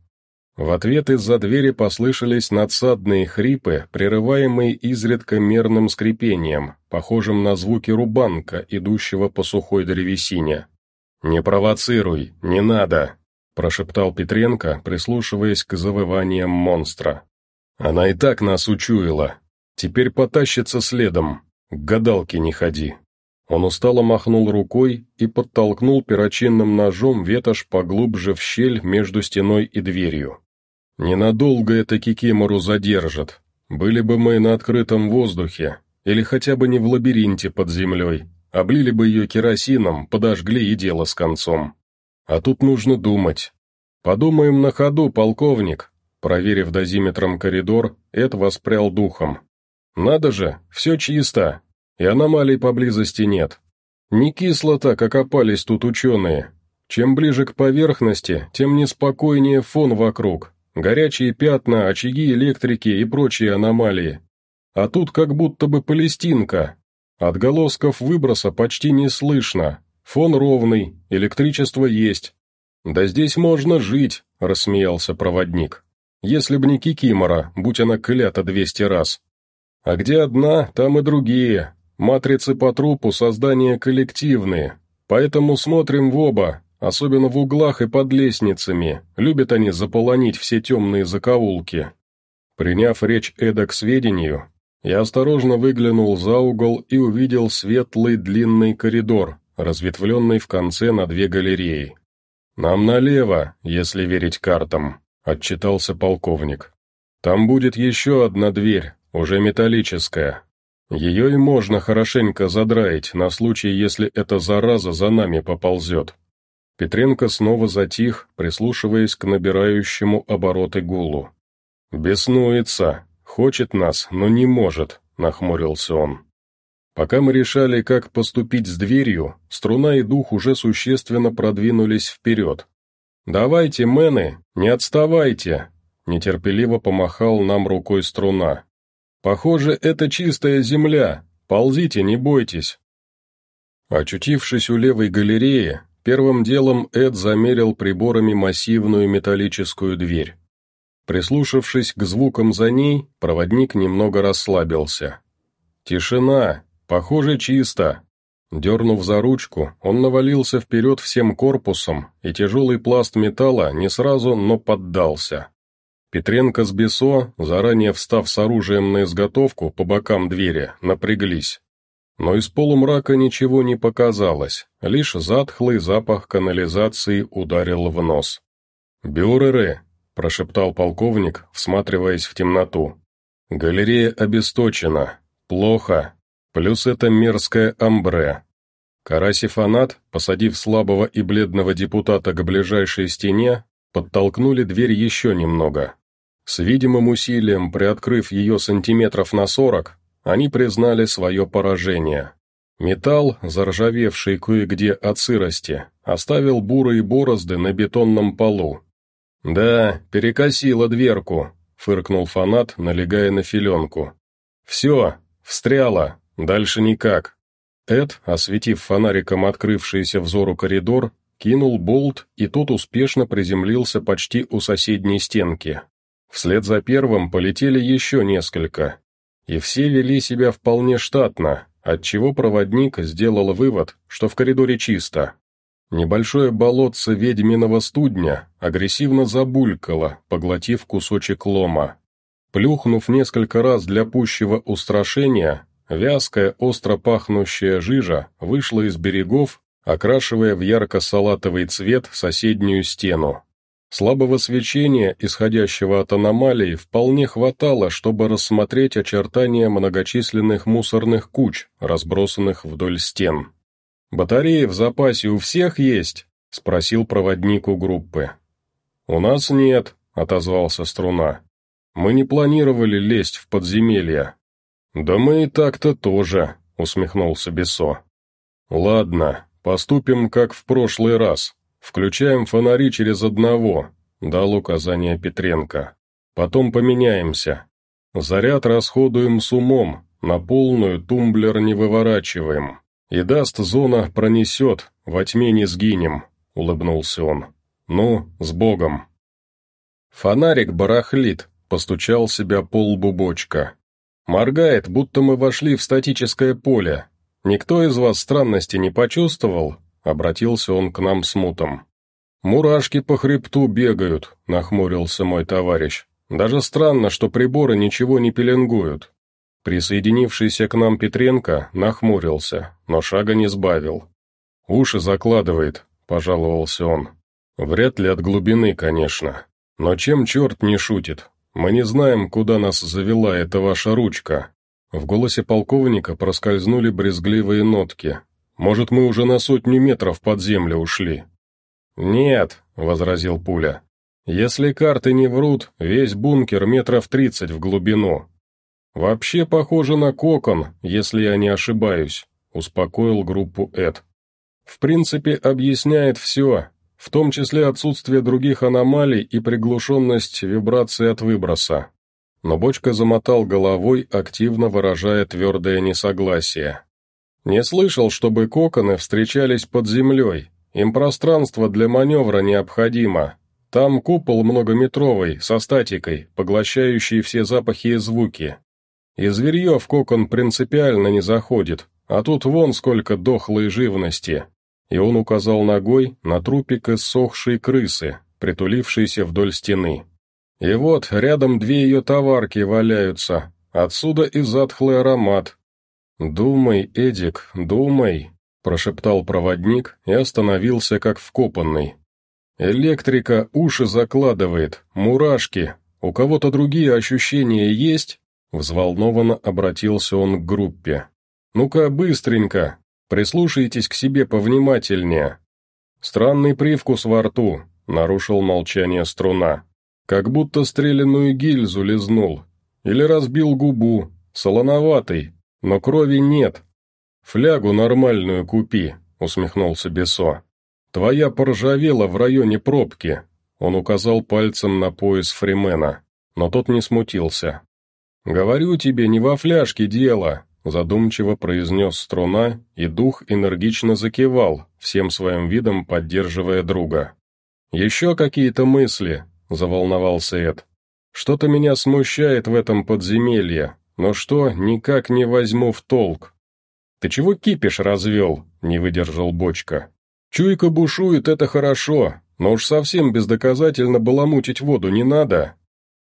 В ответ из-за двери послышались надсадные хрипы, прерываемые изредка мерным скрипением, похожим на звуки рубанка, идущего по сухой древесине. «Не провоцируй, не надо!» – прошептал Петренко, прислушиваясь к завываниям монстра. «Она и так нас учуяла. Теперь потащится следом. К гадалке не ходи». Он устало махнул рукой и подтолкнул перочинным ножом ветошь поглубже в щель между стеной и дверью. «Ненадолго это Кикимору задержат. Были бы мы на открытом воздухе, или хотя бы не в лабиринте под землей, облили бы ее керосином, подожгли и дело с концом. А тут нужно думать. Подумаем на ходу, полковник». Проверив дозиметром коридор, Эд воспрял духом. «Надо же, все чисто, и аномалий поблизости нет. Не кисло так окопались тут ученые. Чем ближе к поверхности, тем неспокойнее фон вокруг. Горячие пятна, очаги электрики и прочие аномалии. А тут как будто бы Палестинка. Отголосков выброса почти не слышно. Фон ровный, электричество есть. «Да здесь можно жить», — рассмеялся проводник. «Если б не Кикимора, будь она клята двести раз. А где одна, там и другие, Матрицы по трупу создания коллективные, поэтому смотрим в оба, особенно в углах и под лестницами, любят они заполонить все темные закоулки. Приняв речь Эда к сведению, я осторожно выглянул за угол и увидел светлый длинный коридор, разветвленный в конце на две галереи. «Нам налево, если верить картам», — отчитался полковник. «Там будет еще одна дверь, уже металлическая, ее и можно хорошенько задраить, на случай, если эта зараза за нами поползет. Петренко снова затих, прислушиваясь к набирающему обороты гулу. «Беснуется, хочет нас, но не может», — нахмурился он. Пока мы решали, как поступить с дверью, струна и дух уже существенно продвинулись вперед. «Давайте, мэны, не отставайте!» — нетерпеливо помахал нам рукой струна. Похоже, это чистая земля. Ползите, не бойтесь. Очутившись у левой галереи, первым делом Эд замерил приборами массивную металлическую дверь. Прислушавшись к звукам за ней, проводник немного расслабился. «Тишина! Похоже, чисто!» Дернув за ручку, он навалился вперед всем корпусом, и тяжелый пласт металла не сразу, но поддался. Петренко с Бесо, заранее встав с оружием на изготовку по бокам двери, напряглись. Но из полумрака ничего не показалось, лишь затхлый запах канализации ударил в нос. «Бюреры!» – прошептал полковник, всматриваясь в темноту. «Галерея обесточена. Плохо. Плюс это мерзкое амбре». Караси фанат, посадив слабого и бледного депутата к ближайшей стене, подтолкнули дверь еще немного. С видимым усилием, приоткрыв ее сантиметров на сорок, они признали свое поражение. Металл, заржавевший кое-где от сырости, оставил бурые борозды на бетонном полу. «Да, перекосило дверку», — фыркнул фанат, налегая на филенку. «Все, встряло, дальше никак». Эд, осветив фонариком открывшийся взору коридор, кинул болт, и тот успешно приземлился почти у соседней стенки. Вслед за первым полетели еще несколько, и все вели себя вполне штатно, отчего проводник сделал вывод, что в коридоре чисто. Небольшое болотце ведьминого студня агрессивно забулькало, поглотив кусочек лома. Плюхнув несколько раз для пущего устрашения, вязкая, остро пахнущая жижа вышла из берегов, окрашивая в ярко-салатовый цвет соседнюю стену. Слабого свечения, исходящего от аномалии, вполне хватало, чтобы рассмотреть очертания многочисленных мусорных куч, разбросанных вдоль стен. «Батареи в запасе у всех есть?» — спросил проводник у группы. «У нас нет», — отозвался Струна. «Мы не планировали лезть в подземелья». «Да мы и так-то тоже», — усмехнулся Бесо. «Ладно, поступим как в прошлый раз», «Включаем фонари через одного», — дал указание Петренко. «Потом поменяемся. Заряд расходуем с умом, на полную тумблер не выворачиваем. И даст зона пронесет, во тьме не сгинем», — улыбнулся он. «Ну, с Богом». Фонарик барахлит, постучал себя пол бубочка. Моргает, будто мы вошли в статическое поле. Никто из вас странности не почувствовал? — обратился он к нам с мутом. «Мурашки по хребту бегают», — нахмурился мой товарищ. «Даже странно, что приборы ничего не пеленгуют». Присоединившийся к нам Петренко нахмурился, но шага не сбавил. «Уши закладывает», — пожаловался он. «Вряд ли от глубины, конечно. Но чем черт не шутит? Мы не знаем, куда нас завела эта ваша ручка». В голосе полковника проскользнули брезгливые нотки. «Может, мы уже на сотню метров под землю ушли?» «Нет», — возразил Пуля. «Если карты не врут, весь бункер метров тридцать в глубину. «Вообще похоже на кокон, если я не ошибаюсь», — успокоил группу Эд. «В принципе, объясняет все, в том числе отсутствие других аномалий и приглушенность вибрации от выброса». Но Бочка замотал головой, активно выражая твердое несогласие. «Не слышал, чтобы коконы встречались под землей. Им пространство для маневра необходимо. Там купол многометровый, со статикой, поглощающий все запахи и звуки. И зверье в кокон принципиально не заходит, а тут вон сколько дохлой живности. И он указал ногой на трупик иссохшей крысы, притулившейся вдоль стены. И вот рядом две ее товарки валяются, отсюда и затхлый аромат. «Думай, Эдик, думай», — прошептал проводник и остановился как вкопанный. «Электрика уши закладывает, мурашки. У кого-то другие ощущения есть?» Взволнованно обратился он к группе. «Ну-ка, быстренько, прислушайтесь к себе повнимательнее». «Странный привкус во рту», — нарушил молчание струна. «Как будто стреляную гильзу лизнул. Или разбил губу, солоноватый, но крови нет. Флягу нормальную купи», — усмехнулся Бесо. «Твоя поржавела в районе пробки», — он указал пальцем на пояс Фримена, но тот не смутился. «Говорю тебе, не во фляжке дело», — задумчиво произнес струна, и дух энергично закивал, всем своим видом поддерживая друга. «Еще какие-то мысли?» — заволновался Эд. «Что-то меня смущает в этом подземелье, но что, никак не возьму в толк». «Ты чего кипиш развел?» — не выдержал бочка. «Чуйка бушует, это хорошо, но уж совсем бездоказательно баламутить воду не надо.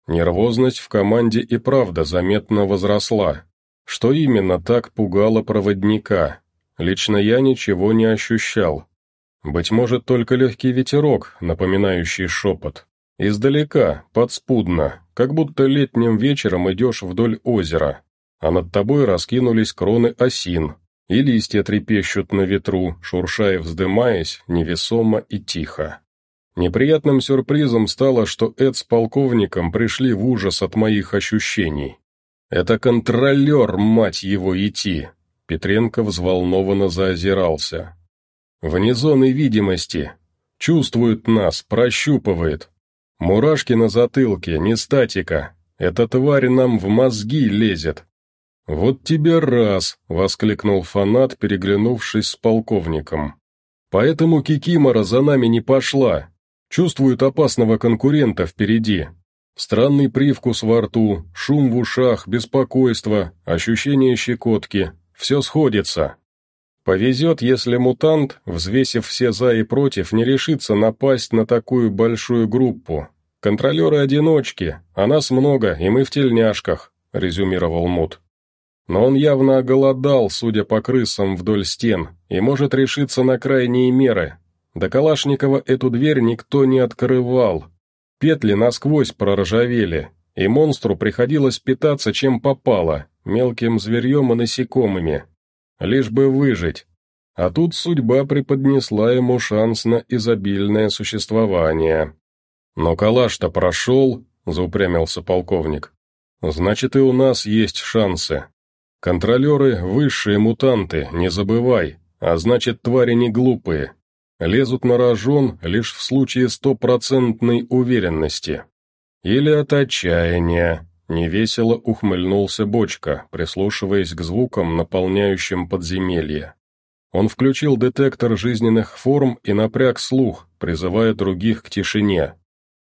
Нервозность в команде и правда заметно возросла. Что именно так пугало проводника? Лично я ничего не ощущал. Быть может, только легкий ветерок, напоминающий шепот. Издалека, подспудно, как будто летним вечером идешь вдоль озера, а над тобой раскинулись кроны осин, и листья трепещут на ветру, шурша и вздымаясь, невесомо и тихо. Неприятным сюрпризом стало, что Эд с полковником пришли в ужас от моих ощущений. «Это контролер, мать его, идти!» Петренко взволнованно заозирался. «Вне зоны видимости. Чувствует нас, прощупывает. Мурашки на затылке, не статика. Эта тварь нам в мозги лезет». «Вот тебе раз!» — воскликнул фанат, переглянувшись с полковником. «Поэтому Кикимора за нами не пошла. Чувствует опасного конкурента впереди. Странный привкус во рту, шум в ушах, беспокойство, ощущение щекотки. Все сходится. Повезет, если мутант, взвесив все «за» и «против», не решится напасть на такую большую группу. «Контролеры-одиночки, а нас много, и мы в тельняшках», — резюмировал Мут. Но он явно оголодал, судя по крысам вдоль стен, и может решиться на крайние меры, до Калашникова эту дверь никто не открывал. Петли насквозь проржавели, и монстру приходилось питаться чем попало, мелким зверьем и насекомыми. Лишь бы выжить. А тут судьба преподнесла ему шанс на изобильное существование. «Но калаш-то прошел», — заупрямился полковник. «Значит, и у нас есть шансы. Контролеры — высшие мутанты, не забывай, а значит, твари не глупые, лезут на рожон лишь в случае стопроцентной уверенности. Или от отчаяния, невесело ухмыльнулся Бочка, прислушиваясь к звукам, наполняющим подземелье. Он включил детектор жизненных форм и напряг слух, призывая других к тишине.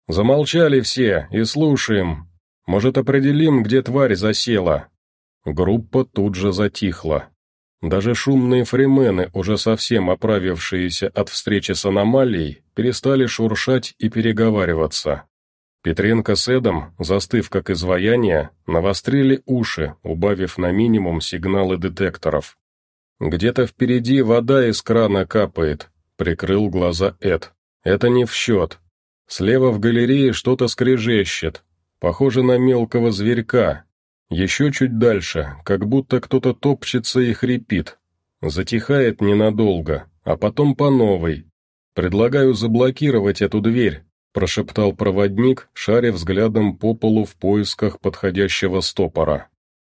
«Замолчали все и слушаем. Может, определим, где тварь засела?» Группа тут же затихла. Даже шумные фримены, уже совсем оправившиеся от встречи с аномалией, перестали шуршать и переговариваться. Петренко с Эдом, застыв как изваяние, навострили уши, убавив на минимум сигналы детекторов. «Где-то впереди вода из крана капает», — прикрыл глаза Эд. «Это не в счет. Слева в галерее что-то скрежещет, похоже на мелкого зверька. Еще чуть дальше, как будто кто-то топчется и хрипит. Затихает ненадолго, а потом по новой. Предлагаю заблокировать эту дверь, — прошептал проводник, шаря взглядом по полу в поисках подходящего стопора.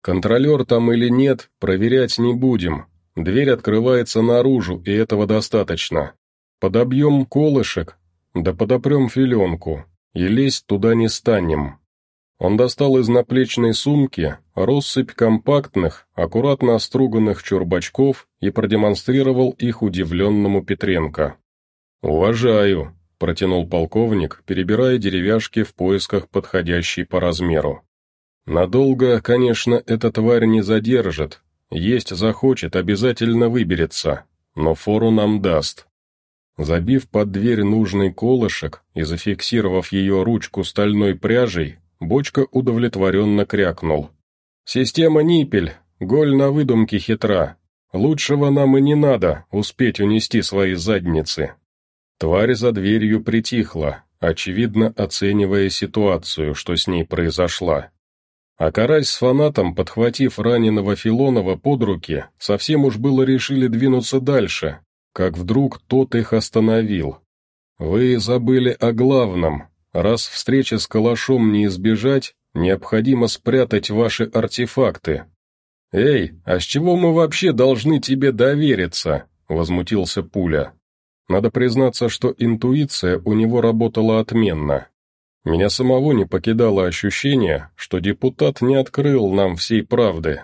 «Контролер там или нет, проверять не будем. Дверь открывается наружу, и этого достаточно. Подобьем колышек, да подопрем филенку, и лезть туда не станем». Он достал из наплечной сумки россыпь компактных, аккуратно оструганных чурбачков и продемонстрировал их удивленному Петренко. «Уважаю», протянул полковник, перебирая деревяшки в поисках подходящей по размеру. «Надолго, конечно, эта тварь не задержит. Есть захочет, обязательно выберется, но фору нам даст». Забив под дверь нужный колышек и зафиксировав ее ручку стальной пряжей, бочка удовлетворенно крякнул. «Система Ниппель, голь на выдумке хитра. Лучшего нам и не надо успеть унести свои задницы». Тварь за дверью притихла, очевидно оценивая ситуацию, что с ней произошла. А Карась с фанатом, подхватив раненого Филонова под руки, совсем уж было решили двинуться дальше, как вдруг тот их остановил. «Вы забыли о главном. Раз встреча с Калашом не избежать, необходимо спрятать ваши артефакты». «Эй, а с чего мы вообще должны тебе довериться?» — возмутился Пуля. Надо признаться, что интуиция у него работала отменно. Меня самого не покидало ощущение, что депутат не открыл нам всей правды.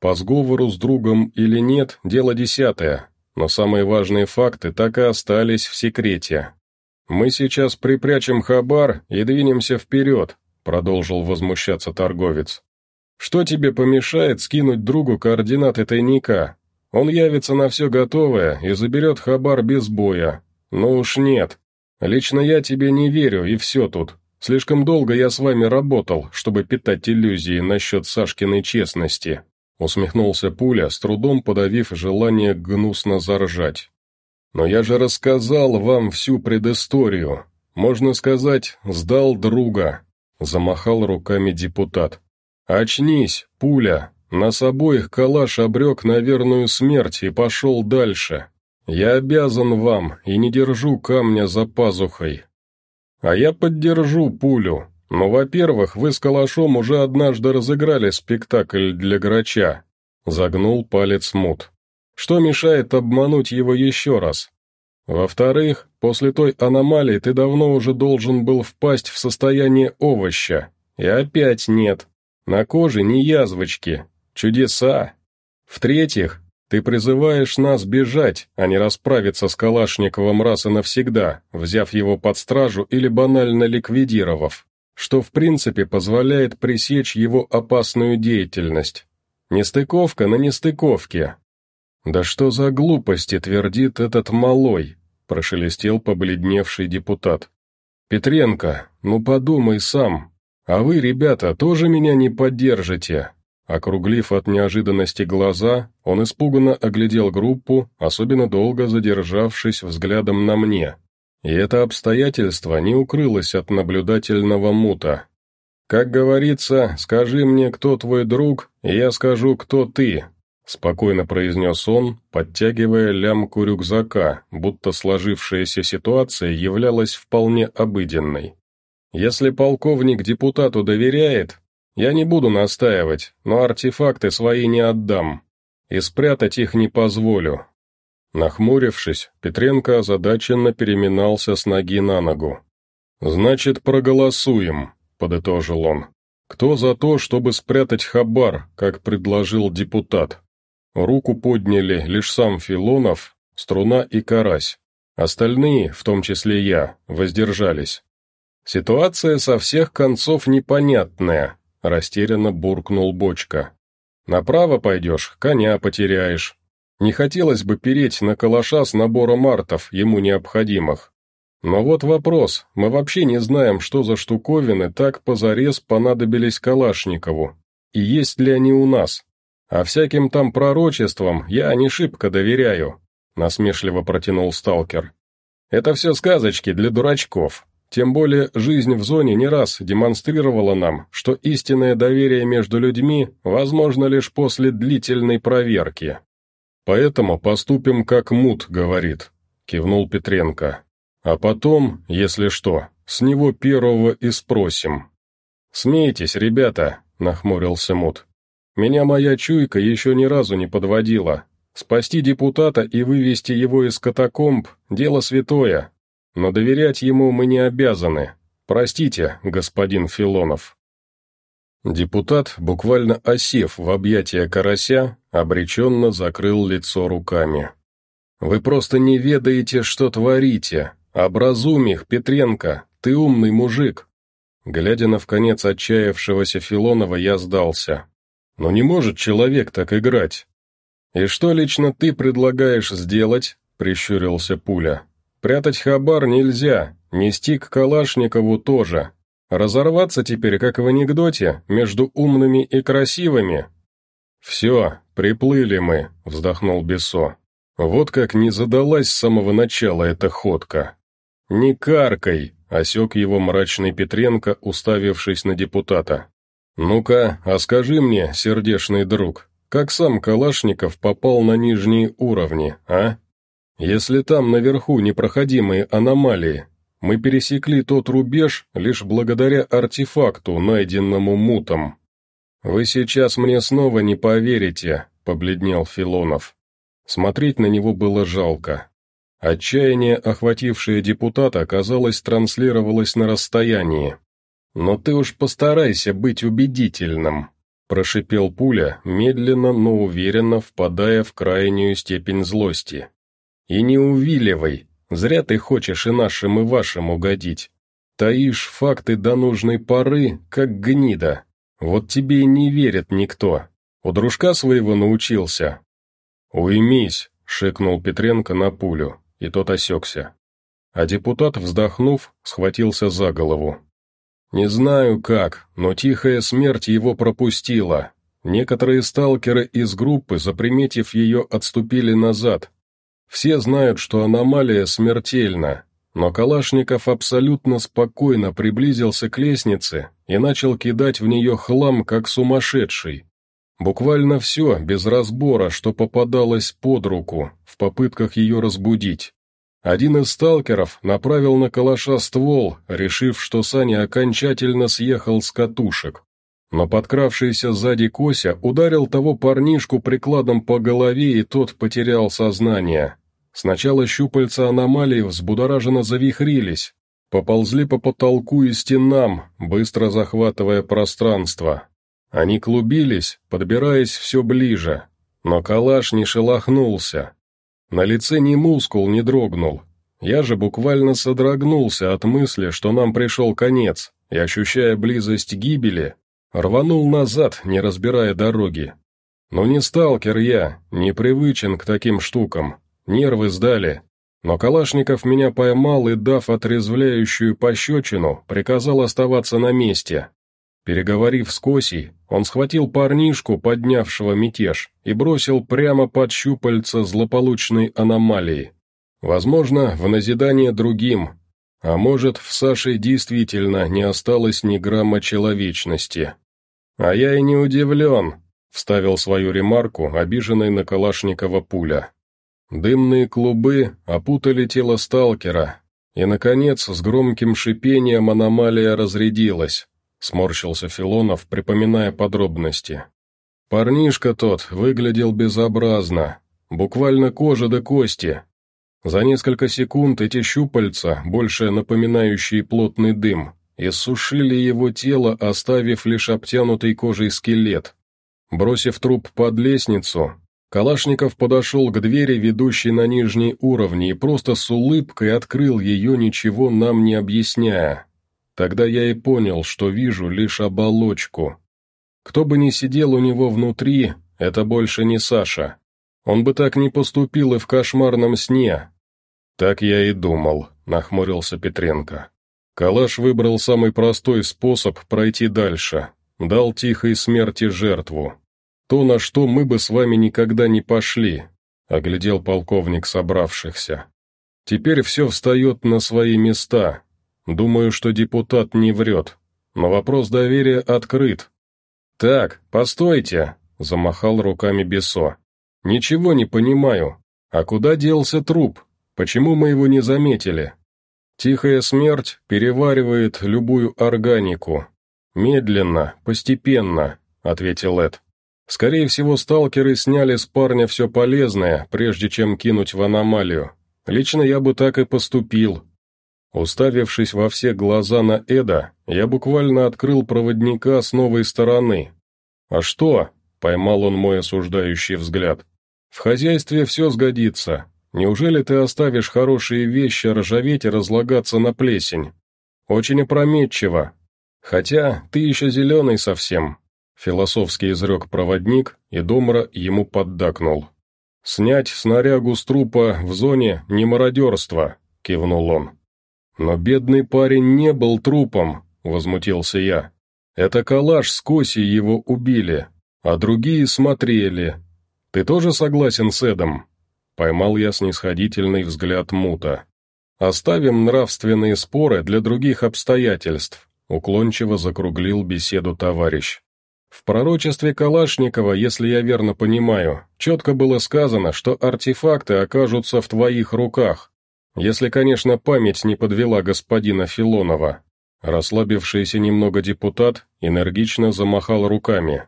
По сговору с другом или нет, дело десятое, но самые важные факты так и остались в секрете. «Мы сейчас припрячем хабар и двинемся вперед», — продолжил возмущаться торговец. «Что тебе помешает скинуть другу координаты тайника? Он явится на все готовое и заберет хабар без боя. Ну уж нет. Лично я тебе не верю, и все тут. Слишком долго я с вами работал, чтобы питать иллюзии насчет Сашкиной честности». Усмехнулся Пуля, с трудом подавив желание гнусно заржать. «Но я же рассказал вам всю предысторию. Можно сказать, сдал друга», — замахал руками депутат. «Очнись, Пуля, нас обоих калаш обрек на верную смерть и пошел дальше. Я обязан вам и не держу камня за пазухой. А я поддержу пулю, но, во-первых, вы с калашом уже однажды разыграли спектакль для грача. Загнул палец мут. Что мешает обмануть его еще раз? Во-вторых, после той аномалии ты давно уже должен был впасть в состояние овоща. И опять нет. На коже ни язвочки, Чудеса! В-третьих, ты призываешь нас бежать, а не расправиться с Калашниковым раз и навсегда, взяв его под стражу или банально ликвидировав, что в принципе позволяет пресечь его опасную деятельность. Нестыковка на нестыковке. «Да что за глупости твердит этот малой?» – прошелестел побледневший депутат. «Петренко, ну подумай сам. А вы, ребята, тоже меня не поддержите. Округлив от неожиданности глаза, он испуганно оглядел группу, особенно долго задержавшись взглядом на мне. И это обстоятельство не укрылось от наблюдательного мута. «Как говорится, скажи мне, кто твой друг, и я скажу, кто ты», — спокойно произнес он, подтягивая лямку рюкзака, будто сложившаяся ситуация являлась вполне обыденной. «Если полковник депутату доверяет, я не буду настаивать, но артефакты свои не отдам. И спрятать их не позволю». Нахмурившись, Петренко озадаченно переминался с ноги на ногу. «Значит, проголосуем», — подытожил он. «Кто за то, чтобы спрятать хабар, как предложил депутат?» Руку подняли лишь сам Филонов, Струна и Карась. Остальные, в том числе я, воздержались. Ситуация со всех концов непонятная, Растерянно буркнул бочка. «Направо пойдешь, коня потеряешь. Не хотелось бы переть на калаша с набором артов, ему необходимых. Но вот вопрос, мы вообще не знаем, что за штуковины так позарез понадобились Калашникову, и есть ли они у нас. А всяким там пророчествам я не шибко доверяю», — насмешливо протянул сталкер. «Это все сказочки для дурачков. Тем более жизнь в зоне не раз демонстрировала нам, что истинное доверие между людьми возможно лишь после длительной проверки. Поэтому поступим как Мут говорит», — кивнул Петренко. «А потом, если что, с него первого и спросим». «Смейтесь, ребята», — нахмурился Мут. «Меня моя чуйка еще ни разу не подводила. Спасти депутата и вывести его из катакомб — дело святое, но доверять ему мы не обязаны. Простите, господин Филонов». Депутат, буквально осев в объятия карася, обреченно закрыл лицо руками. «Вы просто не ведаете, что творите. Образум их, Петренко, ты умный мужик». Глядя на вконец отчаявшегося Филонова, я сдался. «Но не может человек так играть». «И что лично ты предлагаешь сделать?» — прищурился Пуля. Прятать хабар нельзя, нести к Калашникову тоже. Разорваться теперь, как в анекдоте, между умными и красивыми. «Все, приплыли мы», — вздохнул Бесо. «Вот как не задалась с самого начала эта ходка». «Не каркай», — осек его мрачный Петренко, уставившись на депутата. «Ну-ка, а скажи мне, сердечный друг, как сам Калашников попал на нижние уровни, а?» Если там наверху непроходимые аномалии, мы пересекли тот рубеж лишь благодаря артефакту, найденному мутом. Вы сейчас мне снова не поверите, побледнел Филонов. Смотреть на него было жалко. Отчаяние, охватившее депутата, казалось, транслировалось на расстоянии. «Но ты уж постарайся быть убедительным», – прошипел пуля, медленно, но уверенно впадая в крайнюю степень злости. И не увиливай, зря ты хочешь и нашим, и вашим угодить. Таишь факты до нужной поры, как гнида. Вот тебе и не верит никто. У дружка своего научился». «Уймись», — шикнул Петренко на пулю, и тот осекся. А депутат, вздохнув, схватился за голову. «Не знаю как, но тихая смерть его пропустила. Некоторые сталкеры из группы, заприметив ее, отступили назад, все знают, что аномалия смертельна, но Калашников абсолютно спокойно приблизился к лестнице и начал кидать в нее хлам, как сумасшедший. Буквально все, без разбора, что попадалось под руку, в попытках ее разбудить. Один из сталкеров направил на калаша ствол, решив, что Саня окончательно съехал с катушек. Но подкравшийся сзади Кося ударил того парнишку прикладом по голове, и тот потерял сознание. Сначала щупальца аномалии взбудораженно завихрились, поползли по потолку и стенам, быстро захватывая пространство. Они клубились, подбираясь все ближе, но калаш не шелохнулся. На лице ни мускул не дрогнул. Я же буквально содрогнулся от мысли, что нам пришел конец, и, ощущая близость гибели, рванул назад, не разбирая дороги. Но не сталкер я, не привычен к таким штукам, Нервы сдали. Но Калашников меня поймал и, дав отрезвляющую пощечину, приказал оставаться на месте. Переговорив с Косей, он схватил парнишку, поднявшего мятеж, и бросил прямо под щупальца злополучной аномалии. Возможно, в назидание другим, а может, в Саше действительно не осталось ни грамма человечности. «А я и не удивлен», — вставил свою ремарку, обиженный на Калашникова пуля. Дымные клубы опутали тело сталкера, и, наконец, с громким шипением аномалия разрядилась, сморщился Филонов, припоминая подробности. Парнишка тот выглядел безобразно, буквально кожа до кости. За несколько секунд эти щупальца, больше напоминающие плотный дым, иссушили его тело, оставив лишь обтянутый кожей скелет. Бросив труп под лестницу, Калашников подошел к двери, ведущей на нижней уровне, и просто с улыбкой открыл ее, ничего нам не объясняя. Тогда я и понял, что вижу лишь оболочку. Кто бы ни сидел у него внутри, это больше не Саша. Он бы так не поступил и в кошмарном сне. Так я и думал, — нахмурился Петренко. Калаш выбрал самый простой способ пройти дальше, дал тихой смерти жертву. То, на что мы бы с вами никогда не пошли, — оглядел полковник собравшихся. Теперь все встает на свои места. Думаю, что депутат не врет, но вопрос доверия открыт. «Так, постойте», — замахал руками Бесо. «Ничего не понимаю. А куда делся труп? Почему мы его не заметили?» Тихая смерть переваривает любую органику. Медленно, постепенно, ответил Эд. Скорее всего, сталкеры сняли с парня все полезное, прежде чем кинуть в аномалию. Лично я бы так и поступил. Уставившись во все глаза на Эда, я буквально открыл проводника с новой стороны. «А что?» — поймал он мой осуждающий взгляд. «В хозяйстве все сгодится. Неужели ты оставишь хорошие вещи ржаветь и разлагаться на плесень? Очень опрометчиво. Хотя ты еще зеленый совсем. Философский изрек проводник, и Домра ему поддакнул. «Снять снарягу с трупа в зоне не мародерство», — кивнул он. «Но бедный парень не был трупом», — возмутился я. «Это калаш с Коси его убили, а другие смотрели. Ты тоже согласен с Эдом?» Поймал я снисходительный взгляд Мута. «Оставим нравственные споры для других обстоятельств», уклончиво закруглил беседу товарищ. В пророчестве Калашникова, если я верно понимаю, четко было сказано, что артефакты окажутся в твоих руках, если, конечно, память не подвела господина Филонова. Расслабившийся немного депутат энергично замахал руками.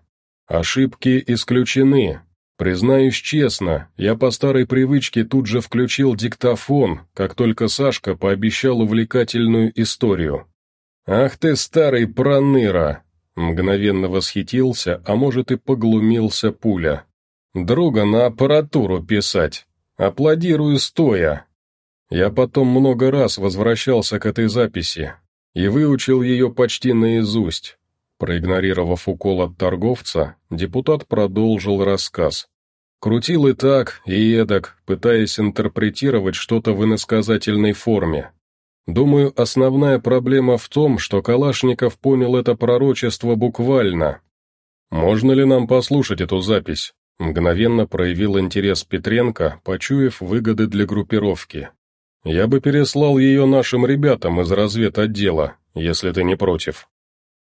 «Ошибки исключены, Признаюсь честно, я по старой привычке тут же включил диктофон, как только Сашка пообещал увлекательную историю. «Ах ты, старый проныра!» Мгновенно восхитился, а может и поглумился пуля. «Друга на аппаратуру писать. Аплодирую стоя». Я потом много раз возвращался к этой записи и выучил ее почти наизусть. Проигнорировав укол от торговца, депутат продолжил рассказ. Крутил и так, и эдак, пытаясь интерпретировать что-то в иносказательной форме. Думаю, основная проблема в том, что Калашников понял это пророчество буквально. «Можно ли нам послушать эту запись?» Мгновенно проявил интерес Петренко, почуяв выгоды для группировки. «Я бы переслал ее нашим ребятам из разведотдела, если ты не против».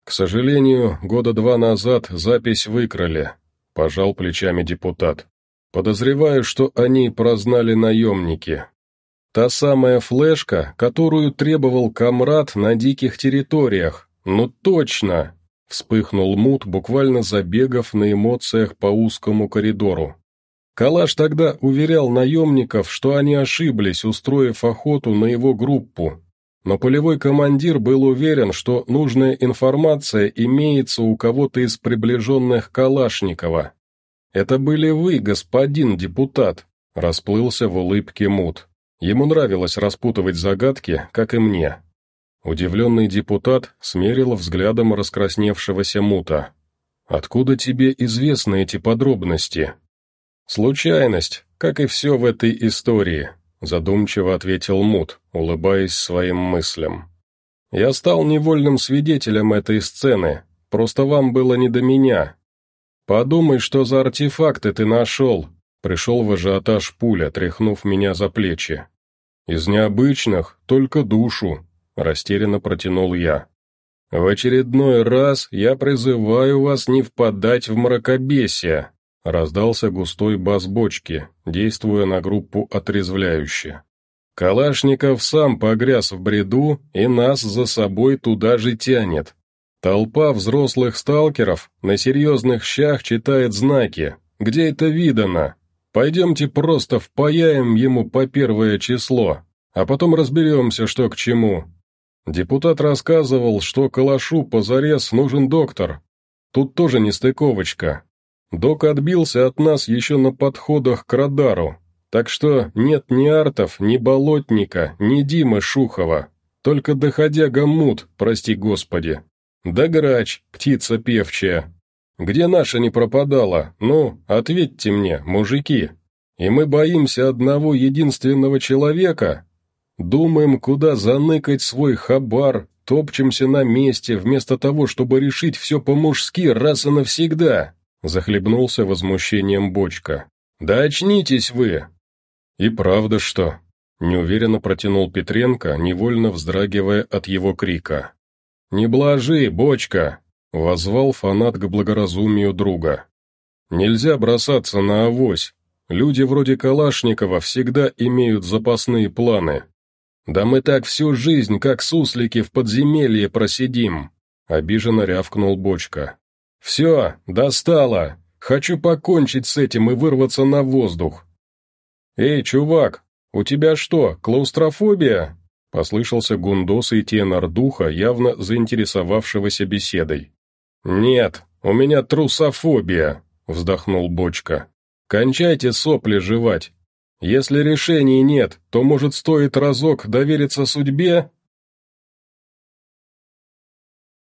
«К сожалению, года два назад запись выкрали», — пожал плечами депутат. «Подозреваю, что они прознали наемники. Та самая флешка, которую требовал комрад на диких территориях. Ну точно!» Вспыхнул мут, буквально забегав на эмоциях по узкому коридору. Калаш тогда уверял наемников, что они ошиблись, устроив охоту на его группу, но полевой командир был уверен, что нужная информация имеется у кого-то из приближенных Калашникова. «Это были вы, господин депутат», — расплылся в улыбке Мут. Ему нравилось распутывать загадки, как и мне. Удивленный депутат смерил взглядом раскрасневшегося Мута. «Откуда тебе известны эти подробности?» «Случайность, как и все в этой истории», задумчиво ответил Мут, улыбаясь своим мыслям. «Я стал невольным свидетелем этой сцены, просто вам было не до меня. Подумай, что за артефакты ты нашел», пришел в ажиотаж пуля, тряхнув меня за плечи. «Из необычных только душу», растерянно протянул я. «В очередной раз я призываю вас не впадать в мракобесие», Раздался густой бас бочки, действуя на группу отрезвляюще. Калашников сам погряз в бреду и нас за собой туда же тянет. Толпа взрослых сталкеров на серьезных щах читает знаки. Где это видано? Пойдемте просто впаяем ему по первое число, а потом разберемся, что к чему. Депутат рассказывал, что Калашу позарез нужен доктор. Тут тоже нестыковочка, Док отбился от нас еще на подходах к радару, так что нет ни Артов, ни Болотника, ни Димы Шухова, только доходяга Мут, прости господи. Да Грач, птица певчая. Где наша не пропадала? Ну, ответьте мне, мужики. И мы боимся одного единственного человека? Думаем, куда заныкать свой хабар, топчемся на месте, вместо того, чтобы решить все по-мужски раз и навсегда!» Захлебнулся возмущением бочка. «Да очнитесь вы!» «И правда что?» Неуверенно протянул Петренко, невольно вздрагивая от его крика. «Не блажи, бочка!» — возвал фанат к благоразумию друга. «Нельзя бросаться на авось. Люди вроде Калашникова всегда имеют запасные планы. Да мы так всю жизнь, как суслики, в подземелье просидим!» — обиженно рявкнул бочка. «Все, достало! Хочу покончить с этим и вырваться на воздух!» «Эй, чувак, у тебя что, клаустрофобия?» Послышался гундосый тенор духа, явно заинтересовавшегося беседой. «Нет, у меня трусофобия», — вздохнул Бочка. «Кончайте сопли жевать. Если решений нет, то, может, стоит разок довериться судьбе?»